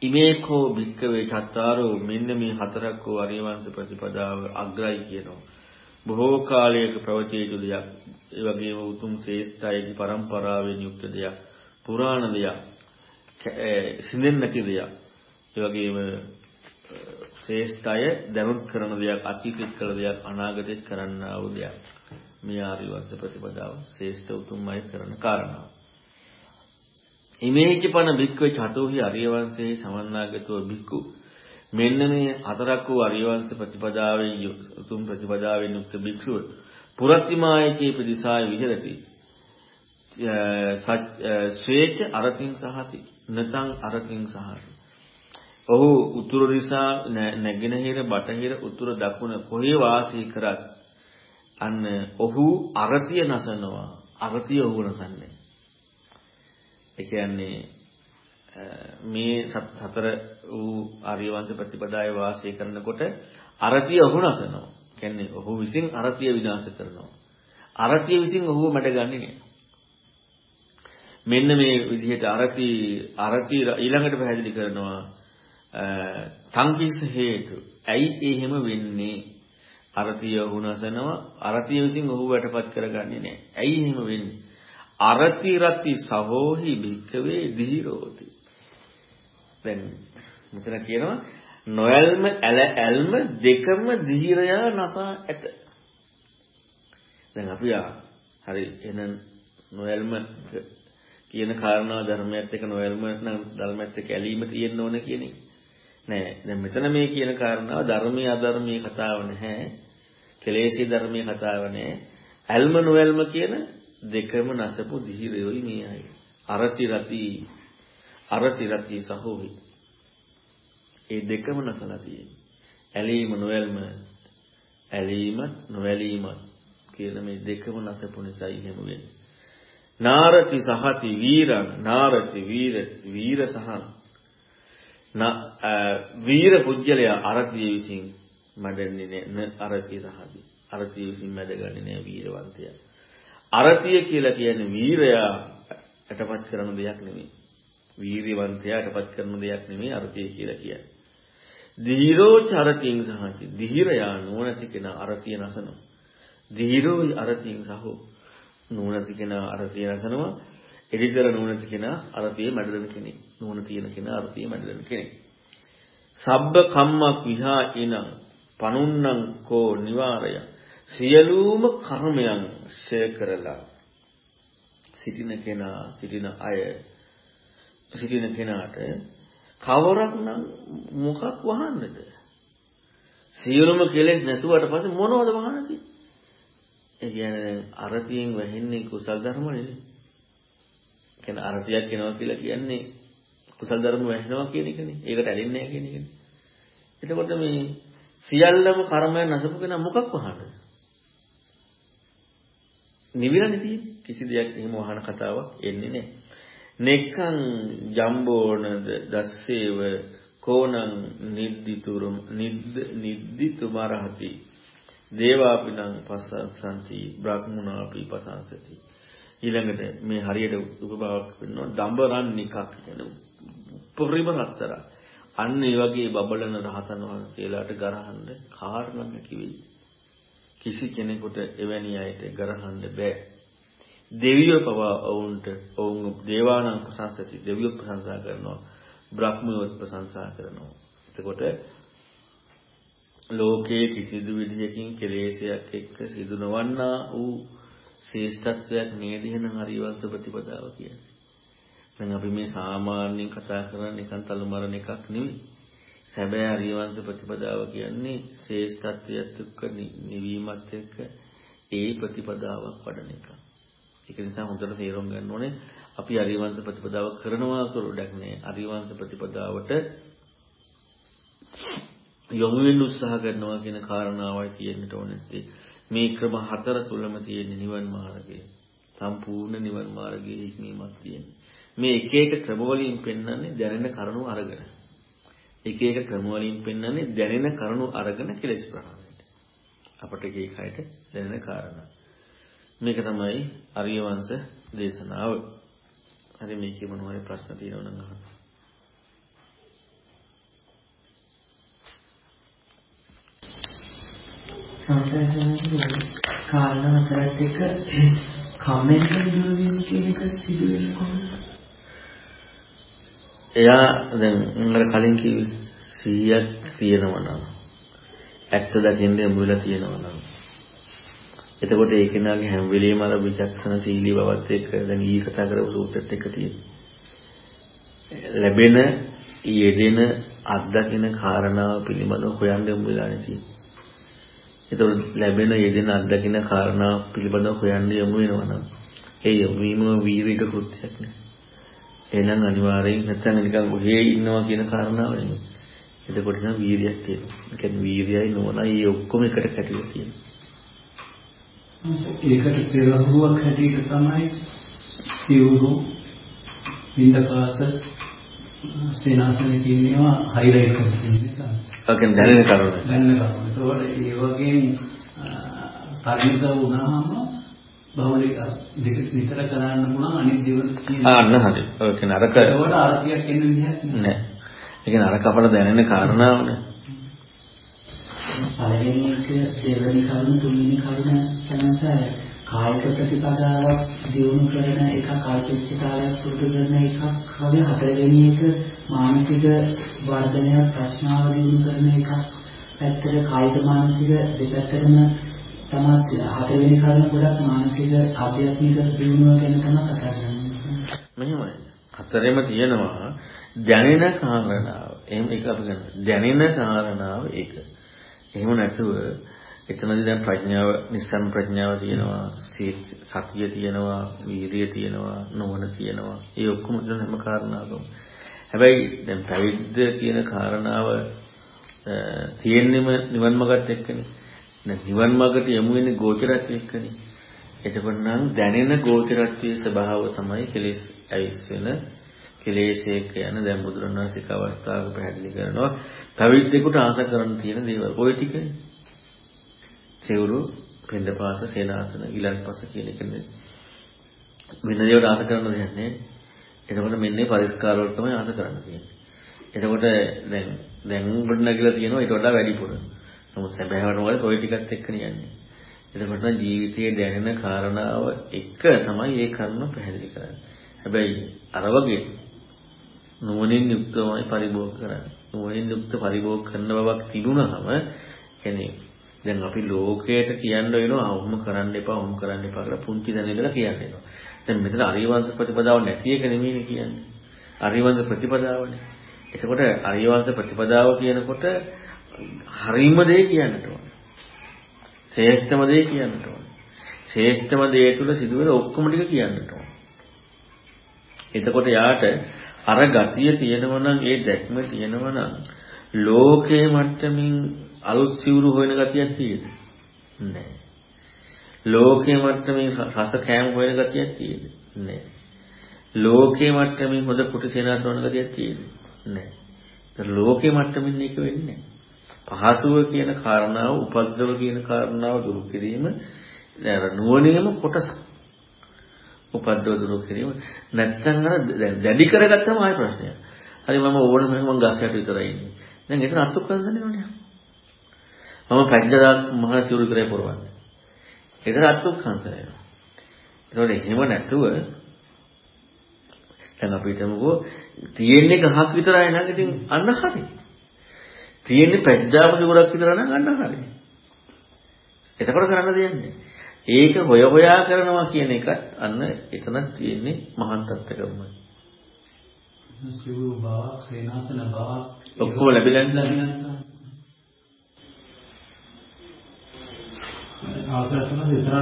ඉමේකෝ භික්කවේ චත්තාරෝ මෙන්න මේ හතරක් වූ අරිවංශ ප්‍රතිපදාව අග්‍රයි කියනවා. බොහෝ කාලයක ප්‍රවචී යුතු දෙයක්. ඒ වගේම උතුම් ශ්‍රේෂ්ඨයිගේ પરම්පරාවෙන් යුක්ත දෙයක්. පුරාණ දෙයක්. සිඳෙන්නේ නැති දෙයක්. ඒ වගේම ශ්‍රේෂ්ඨය දැනුත් කරන දෙයක්, අතීතෙත් කළ දෙයක්, අනාගතෙත් කරන්නා වූ දෙයක්. මේ ආර්ය වංශ ප්‍රතිපදාව ශ්‍රේෂ්ඨ උතුම්මයි කරන කාරණාව. ඉමේජ පන බික්කව චතෝහි ආර්ය වංශයේ සමන්නාගතෝ බික්කු මෙන්න මේ හතරක් වූ ආර්ය වංශ ප්‍රතිපදාවේ උතුම් ප්‍රතිපදාවෙන් යුක්ත භික්ෂුව පුරත්තිමායකේ ප්‍රතිසාය විහෙරති. ශ්‍රේච අරතින් සහති නතං අරතින් සහති. ඔහු උතුරු දිසා නැගෙනහිර බටහිර උතුර දකුණ කොහේ වාසය කරත් අන්න ඔහු අරතිය නසනවා. අරතිය ඔහු නසන්නේ. ඒ කියන්නේ මේ සතර වූ ආර්යවංශ ප්‍රතිපදාවේ වාසය කරනකොට අරතිය ඔහු නසනවා. කියන්නේ ඔහු විසින් අරතිය විනාශ කරනවා. අරතිය විසින් ඔහුව මැඩගන්නේ නෑ. මෙන්න මේ විදිහට අරති අරති ඊළඟට පැහැදිලි කරනවා තංකිස හේතු. ඇයි එහෙම වෙන්නේ? අරතිය වුණසනවා අරතිය විසින් ඔහු වැටපත් කරගන්නේ නැහැ. ඇයි එහෙම වෙන්නේ? අරති රති සහෝහි භික්කවේ දිහිරෝති. දැන් මෙතන කියනවා නොයල්ම ඇල ඇල්ම දෙකම දිහිරයා නසා ඇත. දැන් අපි හරි එහෙනම් නොයල්ම කියන කාරණා ධර්මයත් එක්ක නොයල්ම නම් ධර්මයත් එක්ක ඇලීම තියෙන්න ඕන කියන එක. නෑ. දැන් මෙතන මේ කියන කාරණාව ධර්මීය අධර්මීය කතාව නැහැ. කෙලෙසි ධර්මීය කතාව නැහැ. ඇල්ම නොඇල්ම කියන දෙකම නැසපු දිහිරයෝයි මේ අය. අරති රති අරති රති සහෝහි. ඒ දෙකම නැසලා තියෙන්නේ. ඇලීම නොඇල්ම ඇලීමත් නොඇලීමත් කියන මේ දෙකම නැසපු නිසායි එහෙම වෙන්නේ. නාරති සහති වීරං නාරති වීර වීර සහ වීර පුජ්‍යලයා අරතිය විසින් මැඩෙන්නේ න අරතිය සහති අරතිය විසින් මැඩගන්නේ නෑ වීරවන්තයා අරතිය කියලා කියන්නේ වීරයා යටපත් කරන දෙයක් නෙමෙයි. වීරවන්තයා යටපත් කරන දෙයක් නෙමෙයි අරතිය කියලා කියන්නේ. ධීරෝ චරතින් සහති. ධීරයා නුවණති කෙනා අරතිය නසනවා. ධීරෝ අරතින් සහෝ. නුවණති කෙනා අරතිය නසනවා. එදිතර නුවණති කෙනා අරතිය මැඩලන කෙනෙක්. නුවණ තියෙන කෙනා අරතිය මැඩලන කෙනෙක්. සබ්බ කම්මක් විහා ඉනං. පනුන්නං කෝ නිවාරය. සියලුම කර්මයන් ෂය කරලා සිටින කෙනා සිටින අය සිටින කෙනාට කවරක්නම් මොකක් වහන්නද? සියලුම කෙලෙස් නැතුවට පස්සේ මොනවද වහන්න තියෙන්නේ? ඒ කියන්නේ අරතියෙන් වැහෙන්නේ කුසල් ධර්ම නෙවෙයි. කියන්නේ අරතියක් වෙනවා කියලා කියන්නේ කුසල් ධර්ම වැහෙනවා කියන එකනේ. ඒකට ඇලෙන්නේ නැහැ කියන එකනේ. එතකොට මේ සියල්ලම කර්මයන් නැසපු කෙනා මොකක් වහන්නද? නිවිරනේ තියෙන්නේ. කිසි දෙයක් එහෙම වහන කතාවක් එන්නේ නැහැ. නෙක්ඛං ජම්බෝනද දස්සේව කෝණං නිද්දිතුරුම් නිද්ද නිද්දිතුමරහති දේවාපිනං පස්සන්ති බ්‍රහ්මුණාපි පසංසති ඊළඟට මේ හරියට උපභාවක් වෙනවා දඹරන් නිකක් කියන උපරිම රත්තර අන්න ඒ වගේ බබලන රහතන් වහන්සේලාට ගරහන්න කාරණා කිවි කිසි කෙනෙකුට එවැනි අයට ගරහන්න බෑ දෙවියෝ පවා ඔවුන්ට ඔවුන් දේවානම් ප්‍රශංසති දෙවියෝ ප්‍රශංසා කරනවා බ්‍රහ්මයෝ ප්‍රශංසා කරනවා එතකොට ලෝකයේ කිසිදු විදියකින් කෙලෙසයක් එක්ක සිදු නොවන්නා වූ ශ්‍රේෂ්ඨත්වයක් නේද එහෙනම් හරිවංශ ප්‍රතිපදාව කියන්නේ. දැන් අපි මේ සාමාන්‍යයෙන් කතා කරන නිකන් තලමරණ එකක් නෙවෙයි. සැබෑ හරිවංශ ප්‍රතිපදාව කියන්නේ ශ්‍රේෂ්ඨත්වයට එක්ක නිවීමත් එක්ක ඒ ප්‍රතිපදාවක් වඩන එකක්. ඒක නිසා හොඳට තේරුම් ගන්න ඕනේ අපි අරිවංශ ප්‍රතිපදාව කරනවා කරුඩක් නෑ. අරිවංශ ප්‍රතිපදාවට යොමු වෙන්න උත්සාහ කරනවා කියන කාරණාවයි තියෙන්නට ඕනේ. මේ ක්‍රම හතර තුලම තියෙන නිවන් මාර්ගය. සම්පූර්ණ නිවන් මාර්ගයේ හික්මීමක් තියෙනවා. මේ එක එක ක්‍රම වලින් පෙන්වන්නේ දැනෙන කරුණු අරගෙන. එක එක ක්‍රම වලින් පෙන්වන්නේ දැනෙන කරුණු අරගෙන කෙලෙස් ප්‍රහාණයට. අපට එක එකයිට දැනෙන කාරණා. මේක තමයි අරිය වංශ දේශනාව. හරි මේකේ මොනවයි ප්‍රශ්න තියෙනව නම් අහන්න. සාමාන්‍යයෙන් කාරණා කරත් එක කමෙන්ට් දුරවීම කියන එක සිදු වෙන්නේ කොහොමද? එයා දැන් අර කලින් කිව්වේ 100ක් තියෙනවා නම් ඇත්ත දකින්න යමු වෙලා තියෙනවා නම් එතකොට ඒ කෙනාගේ හැම වෙලෙම අර විචක්ෂණ සීලී බවත් එක්ක දැන් ඊ කතා කරපු සූත්‍රෙත් එක්ක තියෙන. ලැබෙන යෙදෙන අත්දකින කාරණාව පිළිබඳව හොයන්න යමු වෙලා නැති. එතකොට ලැබෙන යෙදෙන අත්දකින කාරණාව පිළිබඳව හොයන්න යමු වෙනවනම් ඒ යොමු වීම වීරික කෘත්‍යයක් නේ. එහෙනම් අනිවාර්යෙන් නැත්නම් නිකන් ඔහේ ඉන්නවා කියන කාරණාව නෙමෙයි. එතකොට නම් වීරියක් තියෙනවා. ඒ කියන්නේ වීරියයි නෝනයි ඔක්කොම එකට කැටිලා තියෙනවා. ඒකට පෙරහුවක් හැටියට තමයි සිවුරු විඳකාත සේනාසන කියනවා හයිලයිට් කරලා තියෙනවා. ඔකෙන් දැනෙන කරුණ. දැනෙන කරුණ. ඒකෝට ඒ වගේ පරිණත වුණාම බහුලික දෙක විතර කරන්න පුළුවන් අනිත් දේවල් කියනවා. අන්න හරි. ඔය කියන්නේ අරක ඒකට අර්ථයක් එන්න විදිහක් නෑ. ඒ කියන්නේ අරක අපට දැනෙන කාරණාවනේ. පළවෙනි එක දෙවෙනි කරුණ තුන්වෙනි කරුණ තමයි කායික ප්‍රතිපදාවක් දියුණු කරන එක කායික කාලයක් පුරුදු කරන එකක් වගේ හතරවෙනි එක මානසික වර්ධනය ප්‍රශ්නාව දියුණු කරන එකක් පැත්තට කායික මානසික දෙපැත්තටම තමයි හතරවෙනි කරුණ ගොඩක් මානසික ආධ්‍යාත්මික දියුණුව ගැන තමයි කතා කරන්නේ. මෙහෙමයි. හතරෙම තියෙනවා දැනෙන කාරණාව. එහෙම ඒක අපි ගන්න. දැනෙන කාරණාව ඒක. එහෙම නැතුව එතනදී දැන් ප්‍රඥාව නිස්සම් ප්‍රඥාව තියෙනවා සතිය තියෙනවා වීරිය තියෙනවා නුවණ තියෙනවා ඒ ඔක්කොම දැන් හැම කාරණාවකම හැබැයි දැන් පැවිද්ද කියන කාරණාව තියෙන්නෙම නිවන් මාර්ගත් එක්කනේ දැන් නිවන් මාර්ගට යමු වෙන්නේ ගෝචරත් එක්කනේ එතකොට නම් දැනෙන ගෝචරත්වයේ ස්වභාව තමයි කෙලෙස් ඇවිස් වෙන කෙලෙස්යක යන දැන් බුදුරණවහන්සේ අවස්ථාවක පැහැදිලි කරනවා පැවිද්දෙකුට ආස කරන්න තියෙන දේවල් ඔය ටිකනේ සිවුරු, පින්දපාත, සේනාසන, ඊළඟපස කියන එකනේ. වෙන දේවල් ආස කරන්න දෙයක් නෑ. එතකොට මෙන්නේ පරිස්කාර වල තමයි ආස කරන්න තියෙන්නේ. එතකොට දැන් දැන් ගොඩනගලා තියෙනවා ඊට වඩා වැඩිපුර. නමුත් සැබෑවටම වල ඔය ටිකත් එක්ක නියන්නේ. එතකොට ජීවිතයේ දැනෙන කාරණාව එක තමයි ඒ කර්ම පැහැදිලි කරන්නේ. හැබැයි අර වගේ නුවණින් යුක්තවයි පරිභෝග කරන්නේ. නුවණින් යුක්ත පරිභෝග කරන බවක් තිබුණාම කියන්නේ දැන් අපි ලෝකයට කියන්න වෙනවා ඔහොම කරන්න එපා ඔහොම කරන්න එපා කියලා පුංචි දැන ඉඳලා කියන්න වෙනවා. දැන් මෙතන අරියවංශ ප්‍රතිපදාව නැති එක නෙමෙයිනේ කියන්නේ. අරියවංශ ප්‍රතිපදාවනේ. එතකොට අරියවංශ ප්‍රතිපදාව කියනකොට හරීම දේ කියන්නට ඕන. ශ්‍රේෂ්ඨම දේ කියන්නට ඕන. ශ්‍රේෂ්ඨම දේ තුල සිදුවෙන ඔක්කොම ටික කියන්නට ඕන. එතකොට යාට අර ගතිය තියෙනවා නම් ඒ දැක්ම තියෙනවා නම් ලෝකේ මට්ටමින් අලුත් සිවුරු හොයන ගතියක් තියෙද? නැහැ. ලෝකේ මට්ටමින් රස කෑම හොයන ගතියක් තියෙද? නැහැ. ලෝකේ මට්ටමින් හොඳ කුටි සේනාසන වන ගතියක් තියෙද? නැහැ. ඒත් ලෝකේ මට්ටමින් එක වෙන්නේ නැහැ. පහසුව කියන කාරණාව, උපද්දව කියන කාරණාව දුරු කිරීම නුවණින්ම කොටස. උපද්දව දුරු කිරීම නැත්නම් අර දැඩි කරගත්තම ආය ප්‍රශ්නයක්. හරි මම ඕන මම ගස් යට විතරයි ඉන්නේ. දැන් එතන අත්ුක්කන් දන්නවනේ. මම පංචදාත් මහා සිවුරු කරේ පුරවන්නේ. එතන අත්ුක්කංශ වෙනවා. ඒතකොට එහෙම නැතුව දැන් අපි හිතමුකෝ තියෙන්නේ ගහක් විතරයි නම් ඉතින් අන්න හරි. තියෙන්නේ පැද්දාම සිවුරක් විතර නම් අන්න හරි. එතකොට කරන්න නැහැ. ඒක හොය හොයා කරනවා කියන එකත් අන්න එතන තියෙන්නේ මහාන් තත්ත්වකමයි. සිවුරු බවක්, සේනාසන බවක් ඔක්කොම ලැබිලා නැහැ. ආසනතුන විතර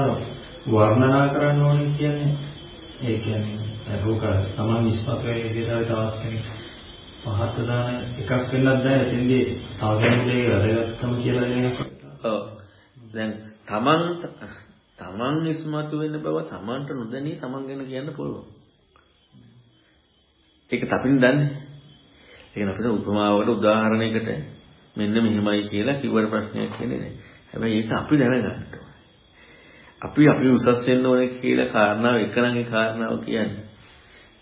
වර්ණනා කරන්න ඕනේ කියන්නේ ඒ කියන්නේ රෝග තමන් ඉස්පත් විදිහට අවශ්‍ය කෙනෙක් පහත් දාන එකක් වෙන්නත් බෑ එතෙන්දී තව කෙනෙක්ගේ වැඩගත්කම කියලා දෙනක. ඔව්. දැන් තමන් තමන් ඉස්මතු වෙන බව තමන්ට නොදැනී තමන් ගැන කියන්න පුළුවන්. ඒක තපින් දන්නේ. ඒක අපිට උපමාවකට උදාහරණයකට මෙන්න මෙහෙමයි කියලා කිව්වට ප්‍රශ්නයක් කියන්නේ නැහැ. හැබැයි ඒක අපි දැනගන්න අපි අපි උසස් වෙන්න ඕනේ කියලා කාරණාව එකනම් ඒ කාරණාව කියන්නේ.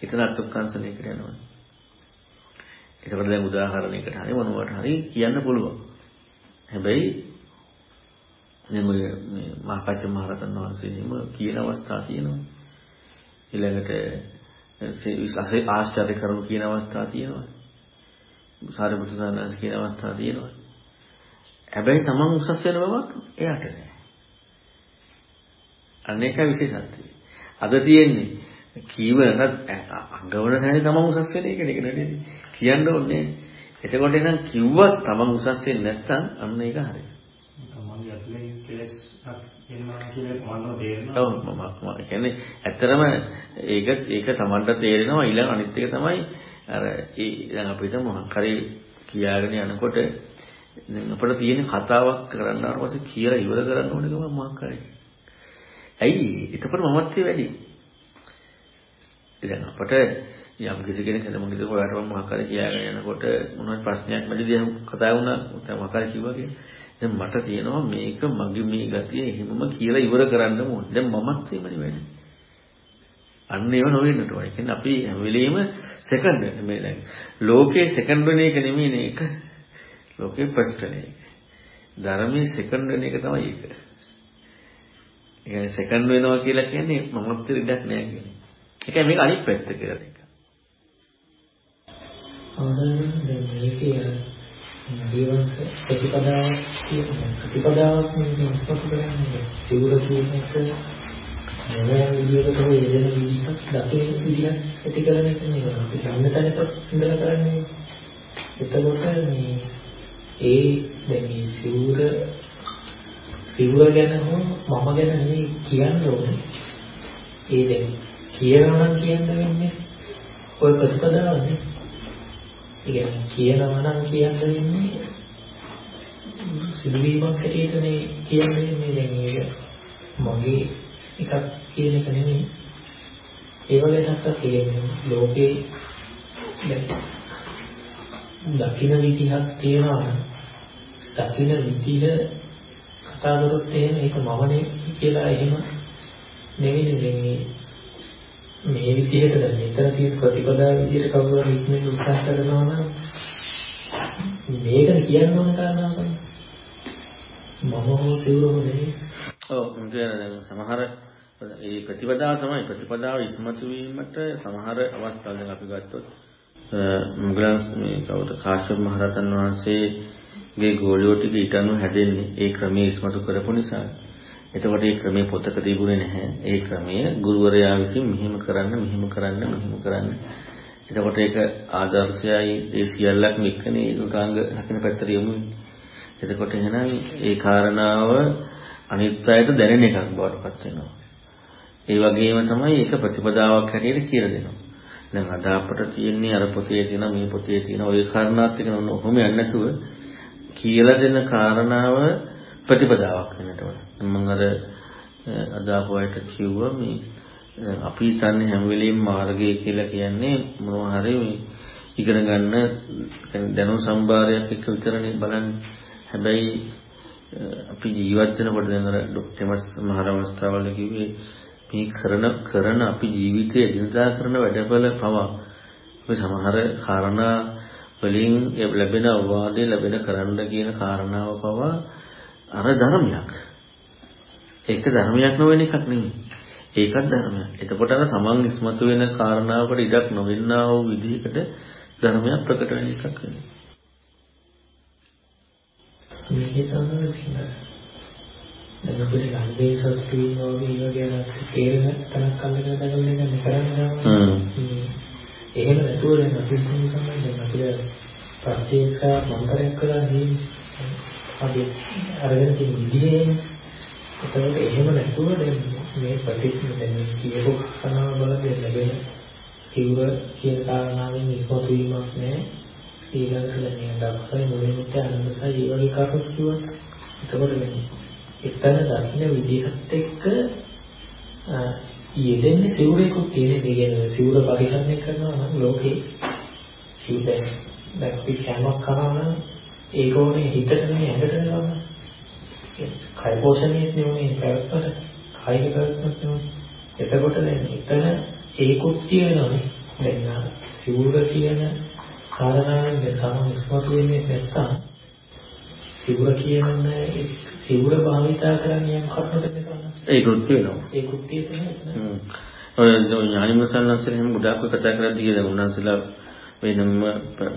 එතන අත්ුක්කංශනයකට යනවා. ඒකට දැන් උදාහරණයකට හරි මොනවට හරි කියන්න පුළුවන්. හැබැයි දැන් මේ මහාකච්ච මහරතන් වහන්සේම කියන අවස්ථා තියෙනවා. ඊළඟට විශේෂ ආශ්චර්ය කරුණු කියන අවස්ථා තියෙනවා. සාරිපුත්‍ර සානස් කියන අවස්ථා තියෙනවා. හැබැයි Taman උසස් වෙන බවක් එයාට නෑ. අන්න ඒකයි විශේෂත්වය. අද තියෙන්නේ කීවරත් අඟවන තැන Taman උසස් වෙන එක නේද? කියන්න ඕනේ. එතකොට එනම් කිව්වත් Taman උසස් වෙන්නේ නැත්නම් අන්න ඒක හරියි. තමන්ගේ ඇතුලේ කෙලස් කියන්නේ ඇත්තරම ඒක ඒක Tamanට තේරෙනවා ඊළඟ අනිත් එක තමයි අර ඒ දැන් අපිට මොකක් හරි කියාගෙන යනකොට දැන් අපිට තියෙන කතාවක් කරන්න ආවට පස්සේ කියලා ඉවර කරන්න ඕනේ ගමන් මොකක් හරි. ඇයි? එතකොට මමත් වැඩි. දැන් අපට යම් කිසි කෙනෙක් හද මොකද ඔයාලට මම මොකක් හරි කියාගෙන යනකොට මොනවද ප්‍රශ්නයක් මැදදී කතා වුණා දැන් මොකක් හරි කිව්වා කියන්නේ. දැන් මට තියෙනවා මේක මගේ මේ ගතිය එහෙමම කියලා ඉවර කරන්න ඕනේ. දැන් මමත් එහෙමනේ වැඩි. අන්න ඒව නොවෙන්නට ඕනේ. කියන්නේ අපි හැම වෙලෙම සෙකන්ඩ් මේ දැන් ලෝකේ සෙකන්ඩ් වෙන එක නෙමෙයි නේ ඒක. ලෝකේ ෆස්ට් වෙන එක. ධර්මයේ සෙකන්ඩ් වෙන එක තමයි ඒක. ඒ කියන්නේ සෙකන්ඩ් වෙනවා කියලා කියන්නේ මමත් ඉඩක් නෑ කියන්නේ. ඒකයි මේක අනිත් පැත්ත කියලා දෙක. අවදානම් දැන් මේකේ දේවන්ත ප්‍රතිපදාවක් කියන ප්‍රතිපදාවක් මේ ඉස්පත් කරන්නේ සිවුර කියන එක මොනවා විදියකට හෝ යෙදෙන විදිහක් දකින විදිහක් ඇති කරන එක නේ අපි සම්මතනක ඉඳලා කරන්නේ එතකොට මේ ඒ දැන් මේ සිවුර සිවුර ගැන හෝ මම ගැන නෙමෙයි කියන්න ඕනේ. ඒ දැන් කියනවා නම් කියන්න වෙන්නේ ඔය ප්‍රතිපදාවනේ. ඒ කියන්නේ කියනවා නම් කියන්න වෙන්නේ සිදුවීමක් හැටියට මේ කියන්නේ මේ දැන් ඒක මගේ එකක් කියන එක නෙමෙයි. ඒ වගේ දැක්සක් කියන්නේ ලෝකේ දැන් දකින්න විදිහක් තියෙනවා නම් දකින්න විදිහ කතා කරොත් එහෙම ඒක මමනේ කියලා එහෙම නෙවෙයි දෙන්නේ මේ විදිහට දැන් මෙතන තියෙන ප්‍රතිපදාව විදිහට කවුරු හරි ඉක්මනින් උත්සාහ කරනවා නම් මේක කියන්න ඕන කාරණාවක් මම හෝ සිවුරම නෙවෙයි ඔව් මම කියන්නේ සමහර ඒ ප්‍රතිපදාව තමයි ප්‍රතිපදාව ඉස්මතු වීමට සමහර අවස්ථා දැන් අපි ගත්තොත් මුගලන් මේ කවුද? කාශ්‍යප මහ රහතන් වහන්සේගේ ගෝලියෝ ටික ඊටනු හැදෙන්නේ ඒ ක්‍රමයේ ඉස්මතු කරපු නිසා. එතකොට ඒ ක්‍රමයේ පොතක තිබුණේ නැහැ. ඒ ක්‍රමය ගුරුවරයා විසින් මෙහෙම කරන්න මෙහෙම කරන්න මෙහෙම කරන්න. එතකොට ඒක ආදර්ශයයි ඒ සියල්ලක්ම එක්කනේ ඒකාංග හකින පැත්තට යමු. එතකොට එහෙනම් ඒ කාරණාව අනිත් අයට දැනෙන එකක් බවට පත් වෙනවා. ඒ වගේම තමයි ඒක ප්‍රතිපදාවක් හැටියට කියලා දෙනවා. දැන් අද අපට තියෙන්නේ අර පොතේ තියෙන මේ පොතේ තියෙන ওই කාරණාත් එක්ක නෝ ඔහොම යන්නේ නැතුව කියලා දෙන කාරණාව ප්‍රතිපදාවක් වෙනට ඕන. මම අර අද අපුවට කිව්වා මේ අපි හිතන්නේ හැම වෙලෙම මාර්ගය කියලා කියන්නේ මොනවා හරි මේ ඉගෙන ගන්න දැනුම් සම්භාරයක් එක්ක විතරනේ බලන්නේ. හැබැයි අපි ජීවත් වෙනකොට දැන් අර ඩොක්ටර් මහරවස්තාවල කිව්වේ මේ කරන කරන අපි ජීවිතයේ දිනදා කරන වැඩවල පවා මේ සමහර කාරණා වලින් ලැබෙන අවවාදේ ලැබෙන කරන්න කියන කාරණාව පවා අර ධර්මයක්. ඒක ධර්මයක් නොවන එකක් නෙමෙයි. ඒකත් ධර්මයක්. එතකොට අර සමන් ඉස්මතු වෙන කාරණාවකට ඉඩක් නොවෙන්නා වූ විදිහකට ධර්මයක් ප්‍රකට වෙන එකක් වෙනවා. මේකේ තමයි දැන් අපිට ගන්නේ සතුටු වෙනවා වගේ ගැන තේරෙන තනක් අල්ලගෙන දැකගෙන ඉන්න කරන්නේ එහෙම නැතුව දැන් අපි තමයි දැන් අපිට ප්‍රත්‍යක්ෂ මන්තරයක් කරලා දී අපි අරගෙන තියෙන විදිහේම ඒකට එහෙම නැතුව දැන් මේ ප්‍රතික්‍රියා දැන් කියපු කනවා බලද්දී ලැබෙන ඉවර කියන කාරණාවෙන් ඉක්මතු වීමක් නැහැ. ඊළඟට දැන් මේ දක්ෂයි මොනිට අනුසයි ඒ වගේ කරුණු කිව්වා එතකොට මේ එතන දකින්න විදිහත් එක්ක යෙදෙන්නේ සිවුරේකුත් තියෙන දේ කියන්නේ සිවුර පරිහරණය කරනවා නම් ලෝකේ සිවුර දැන් අපි කැමක් කරනවා නම් ඒක ඕනේ හිතට නෙමෙයි ඇඟට නෙමෙයි. කය පෝෂණයේ නෙමෙයි පැවැත්මට කායික පැවැත්මට නෙමෙයි. එතකොට දැන් එතන ඒකුත් තියෙනවානේ. දැන් සිවුර කියන කාරණාවෙන් තමයි ඉස්මතු වෙන්නේ නැත්තම් සිවුර කියන්නේ සිවුර භාවිතා කරන්නේ යම් කරුණකට නිසා. ඒ කෘත්‍ය වෙනවා. ඒ කෘත්‍ය තමයි. ඔය ඥානිමසන්නන්සල එහෙම ගොඩාක් කතා කරද්දී කියලා උන්වහන්සේලා වෙනම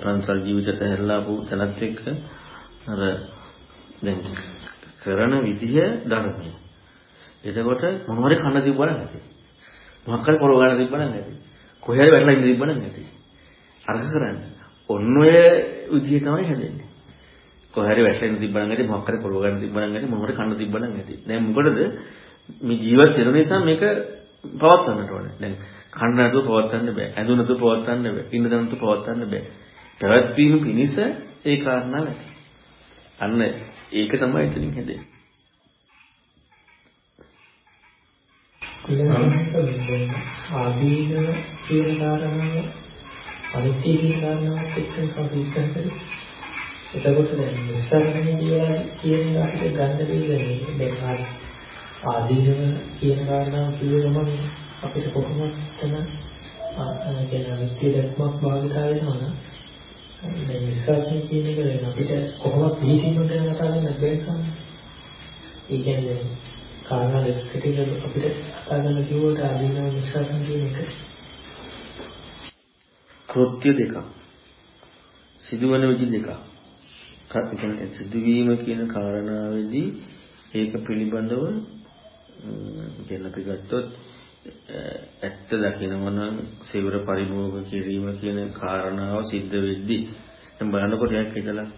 පන්සල් ජීවිතයට හැරලාපු තැනත් එක්ක අර දැන් කරන විදිය ධර්මය. එතකොට මොනවාරි කන්න තිබ්බනම් නැති. මොකක් හරි පොරව ගන්න තිබ්බනම් නැති. කොහේ හරි වැටලා ඉඳ තිබ්බනම් නැති. අර්ථ කරන්නේ. ඔන්න ඔය විදිය තමයි හැදෙන්නේ. කොහේ හරි වැටෙන්න තිබ්බනම් ඇති මොකක් හරි පොළව ගන්න තිබ්බනම් ඇති මොනවට කන්න තිබ්බනම් ඇති. දැන් මොකටද මේ ජීවත් වෙන නිසා මේක පවත්වන්නට ඕනේ. දැන් කන්න නැතුව පවත්වන්න බෑ. ඇඳුම් නැතුව පවත්වන්න බෑ. ඉන්න දන් නැතුව පවත්වන්න බෑ. පැවැත්වීම පිණිස ඒ කාරණා නැති. අන්න ඒක තමයි එතනින් හැදෙන්නේ. ආදීන කියන කාරණාව අනිත්‍ය කියන කාරණාවත් එක්ක සම්පූර්ණ කරගන්න එතකොට දැන් නිස්සාරණේ කියලා කියන එක අපිට ගන්න දෙන්නේ දැන් ආදීනව කියන කාරණාව කියනම අපිට කොහොමද තන කියන අනිත්‍ය දැක්මක් භාවිතා වෙනවා නම් දැන් නිස්සාරණේ කියන එක දැන් අපිට කොහොමද පිළිසින්න ගැන කතා කරන්න බැහැ ඒ කියන්නේ කාරණා දෙකකින් අපිට කතා කරන්න කිව්වට ආදීනව නිස්සාරණ කියන එක. කෘත්‍ය දෙකක්. සිදුවන විදි දෙකක්. කියන්නේ සිදුවීම කියන කාරණාවේදී ඒක පිළිබඳව කියන අපි ගත්තොත් ඇත්ත දකිනවා නම් සිවුර පරිභෝග කිරීම කියන කාරණාව සිද්ධ වෙද්දී දැන් බලනකොට යක් ඉඳලා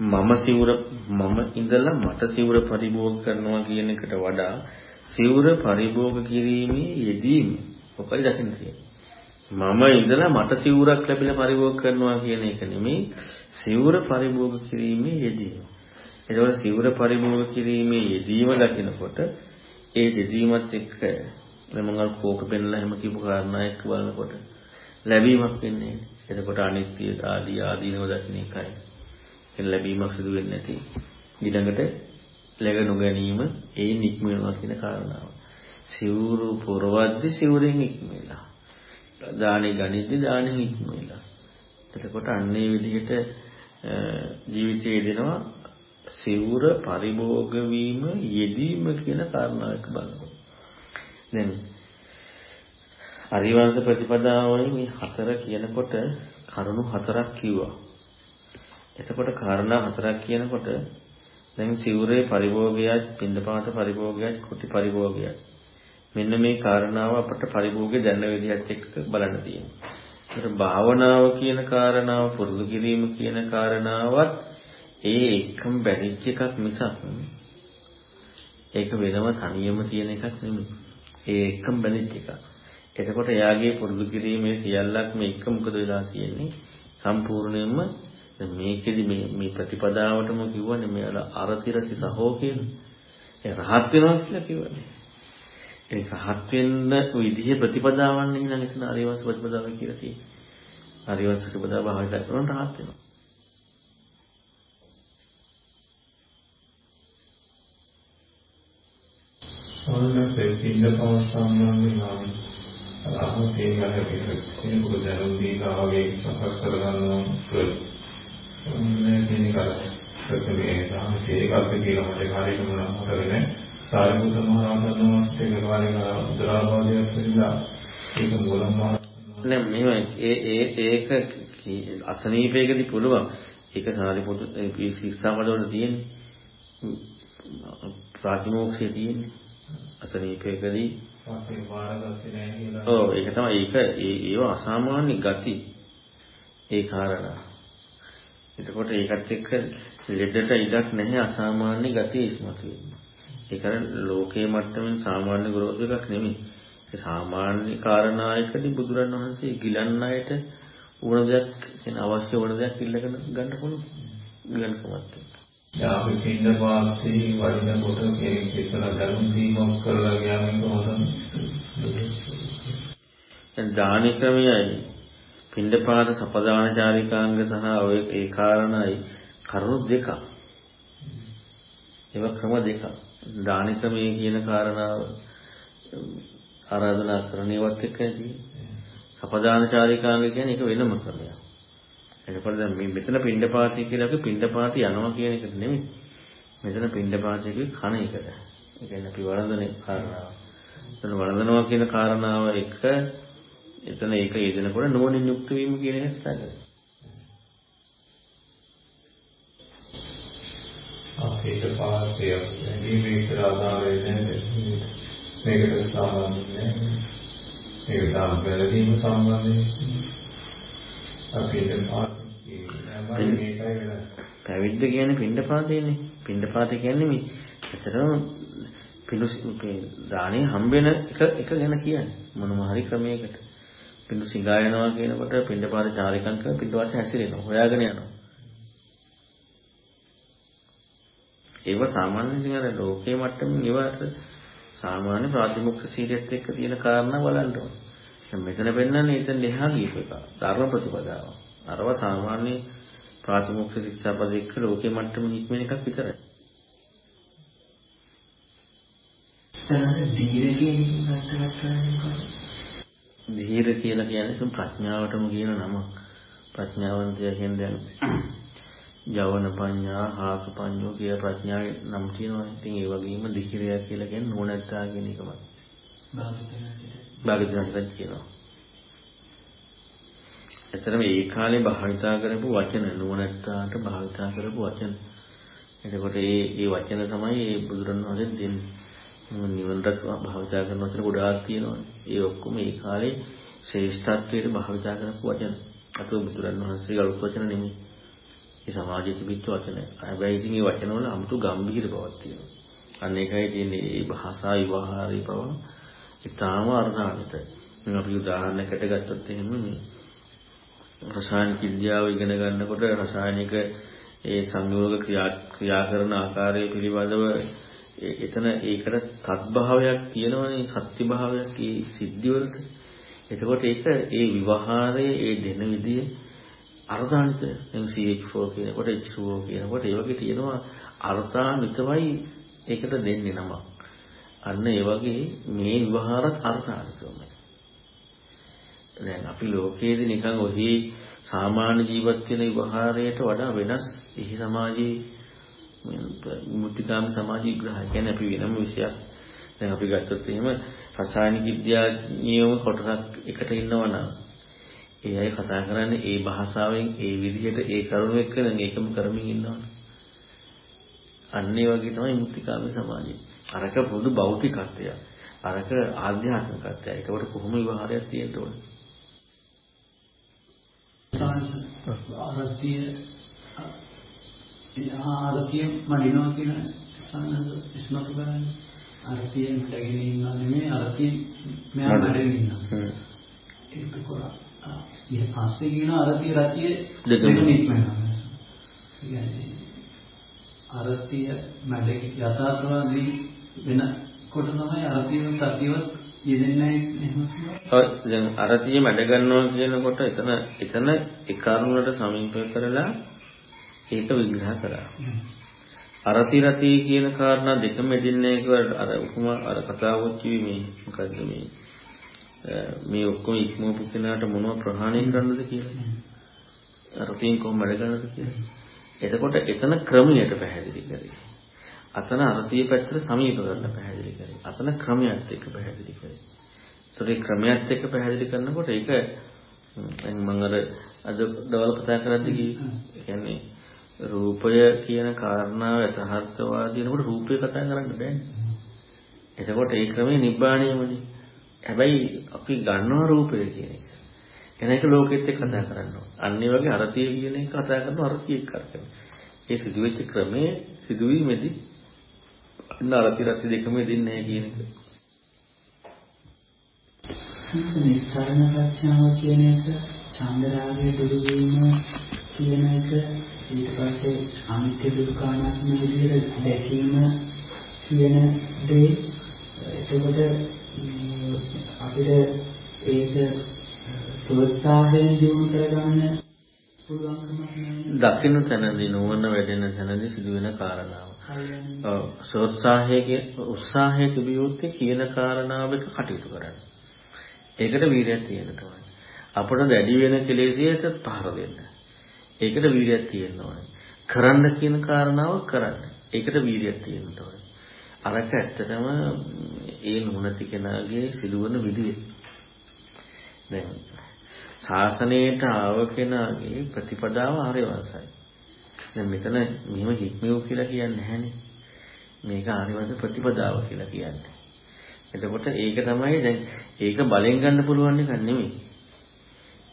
මම සිවුර මම ඉඳලා මට සිවුර පරිභෝග කරනවා කියන එකට වඩා සිවුර පරිභෝග කිරීමේ යෙදීම ඔකයි දකින්න තියෙන්නේ. මම ඉඳලා මට සිවුරක් ලැබිලා පරිභෝග කරනවා කියන එක නෙමෙයි සිවුර පරිභෝග කිරීමේ යෙදීම. ඒකවල සිවුර පරිභෝග කිරීමේ යෙදීම දකිනකොට ඒ යෙදීමත් එක්ක මම අර කෝක පෙන්ලා එහෙම කියපු කාරණා එක්ක බලනකොට ලැබීමක් වෙන්නේ. එතකොට අනිත්‍ය ආදී ආදීනව දකින්න එකයි. ඒ ලැබීමක් සිදු වෙන්නේ නැති. ඊළඟට läග නොගැනීම ඒ නික්ම වෙනවා කියන කාරණාව. සිවුරු පුරවද්දි සිවුරෙන් ඉක්මෙලා. දානෙ ගනිද්දි දානෙන් ඉක්මෙලා. එතකොට අන්නේ විදිහට ජීවිතයේ දෙනවා සිවුර පරිභෝග වීම යෙදීම කියන කාරණාවක බලනවා. දැන් අරිවංශ ප්‍රතිපදාවයි මේ හතර කියනකොට කරුණු හතරක් කිව්වා. එතකොට කාරණා හතරක් කියනකොට දැන් සිවුරේ පරිභෝගයත් පින්දපාත පරිභෝගයත් කුටි පරිභෝගයත් මෙන්න මේ කාරණාව අපට පරිභෝගය දැනන විදිහත් එක්ක බලන්න තියෙනවා. ඒතර භාවනාව කියන කාරණාව පුරුදු කිරීම කියන කාරණාවත් ඒ එකම බැරිච්ච එකක් මිසක් ඒක වෙනම තනියම තියෙන එකක් නෙමෙයි. ඒ එකම බැරිච්ච එකක්. එතකොට එයාගේ පුරුදු කිරීමේ සියල්ලක්ම එක මොකද වෙලා තියෙන්නේ? සම්පූර්ණයෙන්ම මේකෙදි මේ මේ ප්‍රතිපදාවටම කිව්වනේ මෙයාලා අරතිරසි සහෝ කියන. ඒ රහත් වෙනවා කියලා කිව්වනේ. ඒ රහත් වෙන්න විදිහ ප්‍රතිපදාවන් නේ නේද ආර්යවංශ ප්‍රතිපදාව කියලා තියෙන්නේ. ආර්යවංශ ප්‍රතිපදාව භාවිත කරන රහත් වෙනවා. සෝනසේ පින්නපව සම්බන්ධයෙන් ආවි. අහම තේරුම් ගන්න කෙනෙකුට දැනුම් දීලා වගේ සකස් කරගන්නවා කියලා. මේ කෙනෙක් අර ප්‍රතිමේ සාහසේ ඒකත් කියලා මට කාර්යයක් මොනවා හතරනේ සාරිපුත්‍ර මහ රහතන් වහන්සේ කරවාලේ උදරාභාවයක් කියලා ඒක මොළම් නෑ මෙහෙම ඒ ඒ ඒක අසනීපයකදී පුළුවන් ඒක සාරිපුත්‍ර ඒ ශික්ෂාපද වල තියෙන්නේ ප්‍රාතිමෝක්ෂයේ තියෙන්නේ අසනීපයකදී ඔව් ඒක තමයි ඒක ඒව අසාමාන්‍ය ගති ඒ කාරණා එතකොට ඒකත් එක්ක ලෙඩට ඉඩක් නැහැ අසාමාන්‍ය ගතිය ඉස්මතු වෙන්නේ ඒ කියන්නේ ලෝකයේ මට්ටමින් සාමාන්‍ය ගොරෝසු එකක් නෙමෙයි. ඒ සාමාන්‍ය කාරණායකදී බුදුරන් වහන්සේ ගිලන් අයට ඕන දෙයක් කියන අවශ්‍ය ඕන දෙයක් ඉල්ලගෙන ගන්න පුළුවන්. ගිලන්කමත්. යාපි පින්න වාස්ති වඩින කොට කෙනෙක් ඉතන දරුම් දීමක් කරලා ගියාම කොහොමද? දාන ක්‍රමයයි පින්ඩපාත සපදාන චාරිකාංග සහ ඔය ඒ කාරණායි කරුණු දෙකක්. ඒවා ක්‍රම දෙකක්. දානිකමේ කියන කාරණාව ආරාධනා කරණේවත් එක්ක ඇති. අපදානචාරිකාංග කියන්නේ ඒක වෙනම ක්‍රමයක්. එතකොට දැන් මේ මෙතන පින්ඩපාතී කියලා අපි පින්ඩපාතී යනවා කියන එක නෙමෙයි. මෙතන පින්ඩපාතී කිව්වේ කණ එකට. ඒ කියන්නේ අපි වළඳන කාරණාව. එතන වළඳනවා කියන කාරණාව එක එතන ඒක යෙදෙනකොට නුවණින් යුක්ත වීම කියන එක කතා කරන්නේ. අපේට පාස්ය මේකට ආදාළ වෙන්නේ මේකට සම්බන්ධ නැහැ මේක තාම වැරදීම සම්බන්ධයි අපේට පාස්ය පැවිද්ද කියන්නේ පින්ඩපාතේනේ පින්ඩපාතේ කියන්නේ මේ ඇත්තටම පිඬු දානේ හම්බෙන එක එක ගැන කියන්නේ මොනම හරි ක්‍රමයකට පිඬු සිඟායනවා කියනකොට පින්ඩපාත චාරිකං කරන පින්ඩපාත හැසිරෙනවා හොයාගෙන යනවා ඒව සාමාන්‍යයෙන් අර ලෝකයේ මට්ටමින් ඒවට සාමාන්‍ය ප්‍රාතිමොක්ඛ සීලයත් එක්ක තියෙන කාරණා බලන්න ඕනේ. දැන් මෙතන පෙන්වන්නේ එතන දෙහා ගියපු එක. ධර්ම ප්‍රතිපදාව. අරව සාමාන්‍ය ප්‍රාතිමොක්ඛ ශික්ෂාපද එක්ක ලෝකයේ මට්ටමින් ඉක්මන එකක් විතරයි. ධීර කියලා කියන්නේ ප්‍රඥාවටම කියන නම. ප්‍රඥාවන්තය කියන්නේ දැන් යවන පඤ්ඤා හාස පඤ්ඤෝ කියලා ප්‍රඥාවේ නම් තියෙනවා. ඉතින් ඒ වගේම දිකිරය කියලා කියන්නේ නුවණැත්තා කියන එකමයි. භාගිතනන්ත කියනවා. ඇත්තටම ඒ කාලේ භාවිතා කරපු වචන නුවණැත්තාට භාවිතා කරපු වචන. එතකොට ඒ ඒ වචන තමයි ඒ බුදුරණවහන්සේ දෙන්නේ. නිවනට භාවිතා කරන වචන ගොඩාක් තියෙනවා. ඒ ඔක්කොම ඒ කාලේ ශ්‍රේෂ්ඨත්වයට භාවිතා කරපු වචන. අතෝ බුදුරණවහන්සේ අලුත් වචන නෙමෙයි. ඒ සමාජයේ තිබිච්ච වචන. හැබැයි ඉතින් මේ වචන වල 아무තු ගැඹීර බවක් තියෙනවා. අන්න ඒකයි තියෙන්නේ මේ භාෂා විවහාරී බව. ඊටාම අර්ථාන්විතයි. මම අපි උදාහරණයකට ගත්තොත් එහෙම මේ රසායනික විද්‍යාව ඉගෙන ගන්නකොට රසායනික ඒ සංයෝග ක්‍රියා ක්‍රියා කරන ආකාරය පිළිබඳව එතන ඒකට තත්භාවයක් තියෙනවනේ සත්‍ය භාවයක් ඒ සිද්ධි වලට. එතකොට ඒක ඒ විවහාරයේ ඒ දෙන විදිය අර්ථාන්විත CH4 කියනකොට H2O කියනකොට ඒ වගේ තියෙනවා අර්ථාන්විතවයි ඒකට දෙන්නේ නම. අන්න ඒ වගේ මේ විවහාරත් අර්ථාන්විතවයි. දැන් අපි ලෝකයේදී නිකන් ඔහි සාමාන්‍ය ජීවත් වෙන විවහාරයට වඩා වෙනස් එහි සමාජයේ මුත්‍තිකාම සමාජ විග්‍රහය. කියන්නේ අපි වෙනම විෂයක්. දැන් අපි ගත්තොත් එහෙම රසායනික විද්‍යාඥයෝ කොටසක් එකට ඉන්නවා නම් ඒ අය කතා කරන්නේ ඒ භාෂාවෙන් ඒ විදිහට ඒ කරුණු එක්ක නම් ඒකම කරමින් ඉන්නවනේ අන්න ඒ වගේ තමයි මුත්‍තිකාම සමාජය. අරක පොදු භෞතිකත්වය අරක ආධ්‍යාත්මිකත්වය ඒකට කොහොම විවහාරයක් තියෙන්න ඕනේ? ආරතිය ආරතිය මඩිනවා කියන සම්බන්ධ ඉස්මතු කරන්නේ. ආරතිය මඩගෙන ඉන්නවා නෙමෙයි ආරතිය මෙයා මඩගෙන ඉන්නවා. ඒක කොරා ඊට පස්සේ කියන ආරතිය රතිය දෙකම. ඉක්මනවා කියන්නේ ආරතිය මඩක යථාර්ථවාදී වෙන කොට තමයි ආරතිය රතියවත් යෙදෙන්නේ අරතිය මැඩ ගන්නවා කියනකොට එතන එතන ඒ කරුණට සමීප කරලා ඒක විග්‍රහ කරා. අරති රති කියන කාරණා දෙකම දෙන්නේ කියලා අර උපම අර කතාවක් කිව්වේ මේ මොකද්ද මේ මේ ඔක්කොම ඉක්මවපු කෙනාට මොනව ප්‍රහාණය කරන්නද කියලා. අරතියෙන් කොහොම මැඩ ගන්නද කියලා. එතකොට එතන ක්‍රමයට පැහැදිලි කරේ. අතන අර්ථීය පැත්තට සමීප කරලා පැහැදිලි කරේ. අතන ක්‍රමයක් එක්ක පැහැදිලි කරේ. ඒතර ඒ ක්‍රමයක් එක්ක පැහැදිලි කරනකොට ඒක දැන් මම අර අද දවල් කතා කරද්දී කියන්නේ රූපය කියන කාරණාව යථාර්ථවාදීනකොට රූපය කතා කරන්න බෑනේ. එතකොට ඒ ක්‍රමේ නිබ්බාණයමනේ. හැබැයි අපි ගන්නවා රූපය කියන එක. එන එක ලෝකෙත් එක්ක කතා කරනවා. අන්නේ වගේ අර්ථය කියන එක කතා කරනවා අර්ථය එක්ක කරගෙන. ඒ සිදුවෙච්ච ක්‍රමයේ සිදුවීමේදී නරති රති දෙකම දෙන්නේ නැහැ කියන එක. නිස්සාරණ ප්‍රඥාව කියන එක චන්දරාගයේ දුරු වීම කියන එක ඊට පස්සේ අනිත්‍ය දුක්ඛානාත්ම විදිහට දැකීම කියන දේ එතකොට අපිට ඒක සෝත්සාහයෙන් දිනු කරගන්න දකින්න තැනදී නුවණ වැඩෙන තැනදී සිදුවෙන කාරණාව. ඔව් සෝත්සාහයේ උත්සාහයේ තිබියොත්තේ කියන කාරණාවක කටයුතු කරන්න. ඒකට වීරියක් තියෙන්න ඕනේ. අපට දැඩි වෙන කෙලෙසියට පහර දෙන්න. ඒකට වීරියක් තියෙන්න ඕනේ. කරන්න කියන කාරණාව කරන්න. ඒකට වීරියක් තියෙන්න ඕනේ. අරක ඇත්තටම ඒ නුනති කෙනාගේ සිදුවන විදිය. දැන් ශාසනයට ආව කෙනාගේ ප්‍රතිපදාව ආර්යවංශයි. දැන් මෙතන මෙහෙම හික්මියෝ කියලා කියන්නේ නැහැනේ. මේක ආර්යවංශ ප්‍රතිපදාව කියලා කියන්නේ. එතකොට ඒක තමයි දැන් ඒක බලෙන් ගන්න පුළුවන් එකක් නෙමෙයි.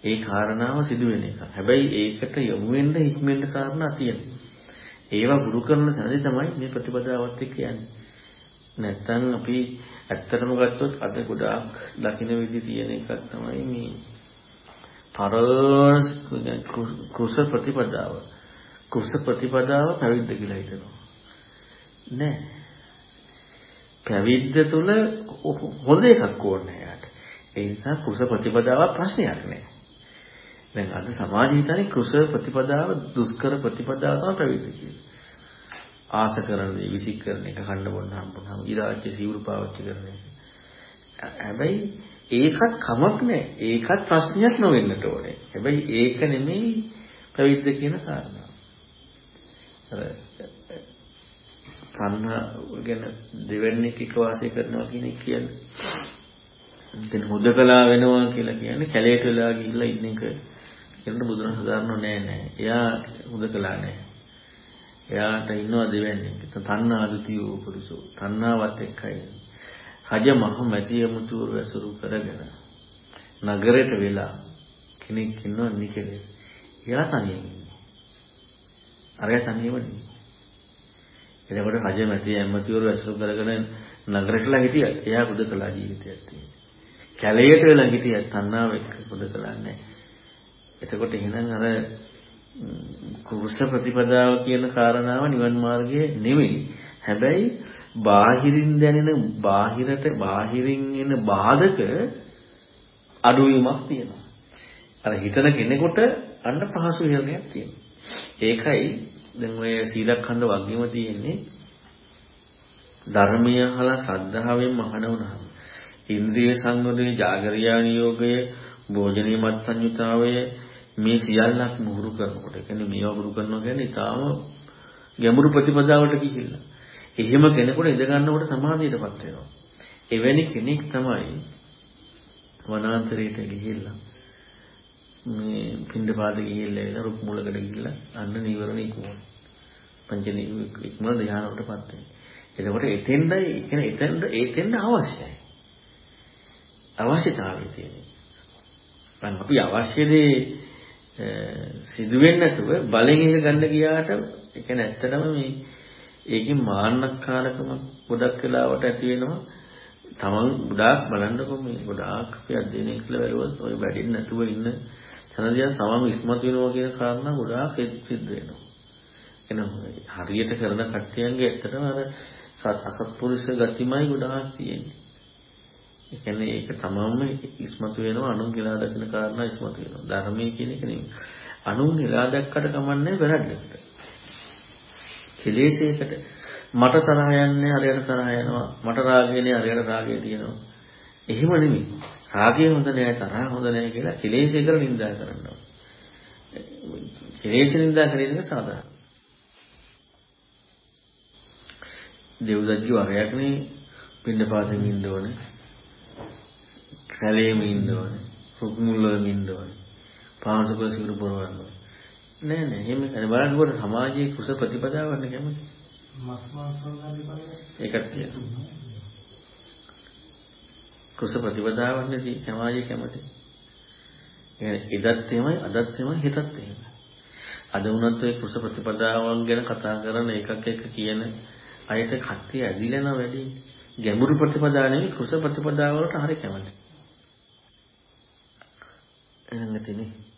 ඒ කාරණාව සිදු වෙන එක. හැබැයි ඒකට යොමු වෙන්න හික්මෙන්න කාරණා තියෙනවා. ඒවා ගුරු කරන තැනදී තමයි මේ ප්‍රතිපදාවත් එක්ක යන්නේ. නැත්තම් අපි ඇත්තටම ගත්තොත් අද ගොඩාක් දකින්න විදි තියෙන එකක් තමයි මේ පරණ කුස ප්‍රතිපදාව. කුස ප්‍රතිපදාව පැවිද්ද කියලා හිතනවා. නෑ. පැවිද්ද තුල හොඳ එකක් ඕනේ යාට. ඒ නිසා කුස ප්‍රතිපදාව ප්‍රශ්නයක් නෑ. දැන් අද සමාජය හිතන්නේ කුස ප්‍රතිපදාව දුෂ්කර ප්‍රතිපදාව තමයි පැවිද්ද කියන්නේ. ආස කරන දේ විසික් කරන එක කන්න බොන්න හම්බුනහම ඉරාජ්‍ය සිවුරු පාවිච්චි කරන එක. හැබැයි ඒකත් කමක් නෑ. ඒකත් ප්‍රශ්නයක් නොවෙන්නට ඕනේ. හැබැයි ඒක නෙමෙයි පැවිද්ද කියන කාරණාව. තණ්හා ගැන දෙවන්නේ කික වාසය කරනවා කියන එක කියන්නේ. ඉතින් හුදකලා වෙනවා කියලා කියන්නේ කැලේට වෙලා ගිහිල්ලා ඉන්න එක. කියනට බුදුරන් සදාරනෝ නෑ නෑ. එයා හුදකලා නෑ. එයාට ඉන්නවා දෙවන්නේ. තණ්හා දුතියෝ පුරුෂෝ. තණ්හාවත් එක්කයි. රජ මහ මැතිය මුතුරු ඇසුරු කරගෙන නගරයට වෙලා කෙනෙක් ඉන්නවා නිකලේ. එයා තනියෙන් ඉන්නේ. අරය තනියම නෙමෙයි. එතකොට රජ මැති ඇමතිවරු ඇසුරු කරගෙන නගරටලා හිටියා. එයා හුදකලා ජීවිතයක් තියෙනවා. කැලයට වෙලා හිටියා තණ්හාව එක්ක හුදකලා නැහැ. එතකොට එහෙනම් අර කුරුස ප්‍රතිපදාව කියන කාරණාව නිවන් මාර්ගයේ නෙමෙයි. හැබැයි බාහිරින් දැනෙන බාහිරට බාහිරින් එන බාධක අඩුවීමක් තියෙනවා. අර හිතන කෙනෙකුට අන්න පහසු විහරණයක් තියෙනවා. ඒකයි දැන් ඔය සීලඛණ්ඩ වග්ගෙම තියෙන්නේ ධර්මය අහලා ශ්‍රද්ධාවෙන් මහාන වුණාම ඉන්ද්‍රිය සංවරයේ ජාගරියා නියෝගය භෝජනීය මත් සංයුතාවය මේ සියල්ලක් මුහුරු කරනකොට කියන්නේ මේවා මුහුරු කරනවා කියන්නේ ඊටාම ගැඹුරු ප්‍රතිපදාවට ගිහිල්ලා. එහෙම කෙනෙකුට ඉඳ ගන්නකොට සමාධියටපත් වෙනවා. එවැනි කෙනෙක් තමයි වනාන්තරයට ගිහිල්ලා මේ පින්දපාත ගිහිල්ලා එන රුක් මුලකට ගිහිල්ලා අන්න නීවරණ ඉක්මවන. පංච ඉක්මන ධ්‍යානවලටපත් වෙනවා. එතකොට එතෙන්දයි කියන්නේ එතෙන්ද එතෙන්ද අවශ්‍යයි. අවශ්‍යතාවය තියෙනවා. දැන් අපි අවශ්‍ය දේ සිදු වෙන්නේ නැතුව බලෙන් එක ගන්න ගියාට ඒ කියන්නේ ඇත්තටම මේ ඒකේ මාන්නකාරකම ගොඩක් වෙලාවට ඇති වෙනවා. තමන් ගොඩාක් බලන්නකො මේ ගොඩාක් අපි අධ්‍යයනය කළ බැලුවොත් ඔය වැඩින් නැතුව ඉන්න තනදියා තමන් ඉස්මතු වෙනවා කියන කාරණා ගොඩාක් සිද්ධ වෙනවා. එනවා හරියට කරන කට්ටියන්ගේ ඇත්තටම අර අසත්පුරුෂ ගතිමයි ගොඩාක් තියෙන්නේ. ඒ කියන්නේ ඒක තමන්ම ඉස්මතු වෙනවා අනුන් කියලා දකින කාරණා ඉස්මතු වෙනවා. ධර්මයේ කියන එක නෙමෙයි. අනුන් කියලා දැක්කට කමන්නේ වැරද්දකට. කෙලෙසයකට මට තරහ යන්නේ හරියට තරහ යනවා. මට රාගයනේ හරියට රාගය තියෙනවා. එහෙම නෙමෙයි. රාගය හොඳ නෑ තරහ හොඳ නෑ කියලා කෙලෙසය කරලා නිඳා කරනවා. කෙලෙස නිඳා කරන එක සාධාරණයි. දෙව්දත්ගේ වරයක්නේ පින්නපාතෙන් ඉන්න ඕනේ. කැලේම ඉන්න ඕනේ. රුක් මුල්වල ඉන්න ඕනේ. පාංශක සිවුරු පොරවන්න ඕනේ. නෑ නෑ එහෙම අර බලන්නකොට සමාජයේ කුස ප්‍රතිපදාවක් නේ කැමති. මස් මාංශ වලදී ඒකත් කියනවා. කුස ප්‍රතිපදාවක් නේ සමාජයේ කැමති. එදත් එහෙමයි අදත් එහෙමයි හෙටත් එහෙමයි. අද වුණත් ඔය කුස ප්‍රතිපදාවන් ගැන කතා කරන එකක් එක කියන අයට කට්ටිය ඇදිලා යන වැඩි ගැඹුරු ප්‍රතිපදා නෙවෙයි කුස ප්‍රතිපදා වලට හරි කැමති. එහෙනම් තියෙන්නේ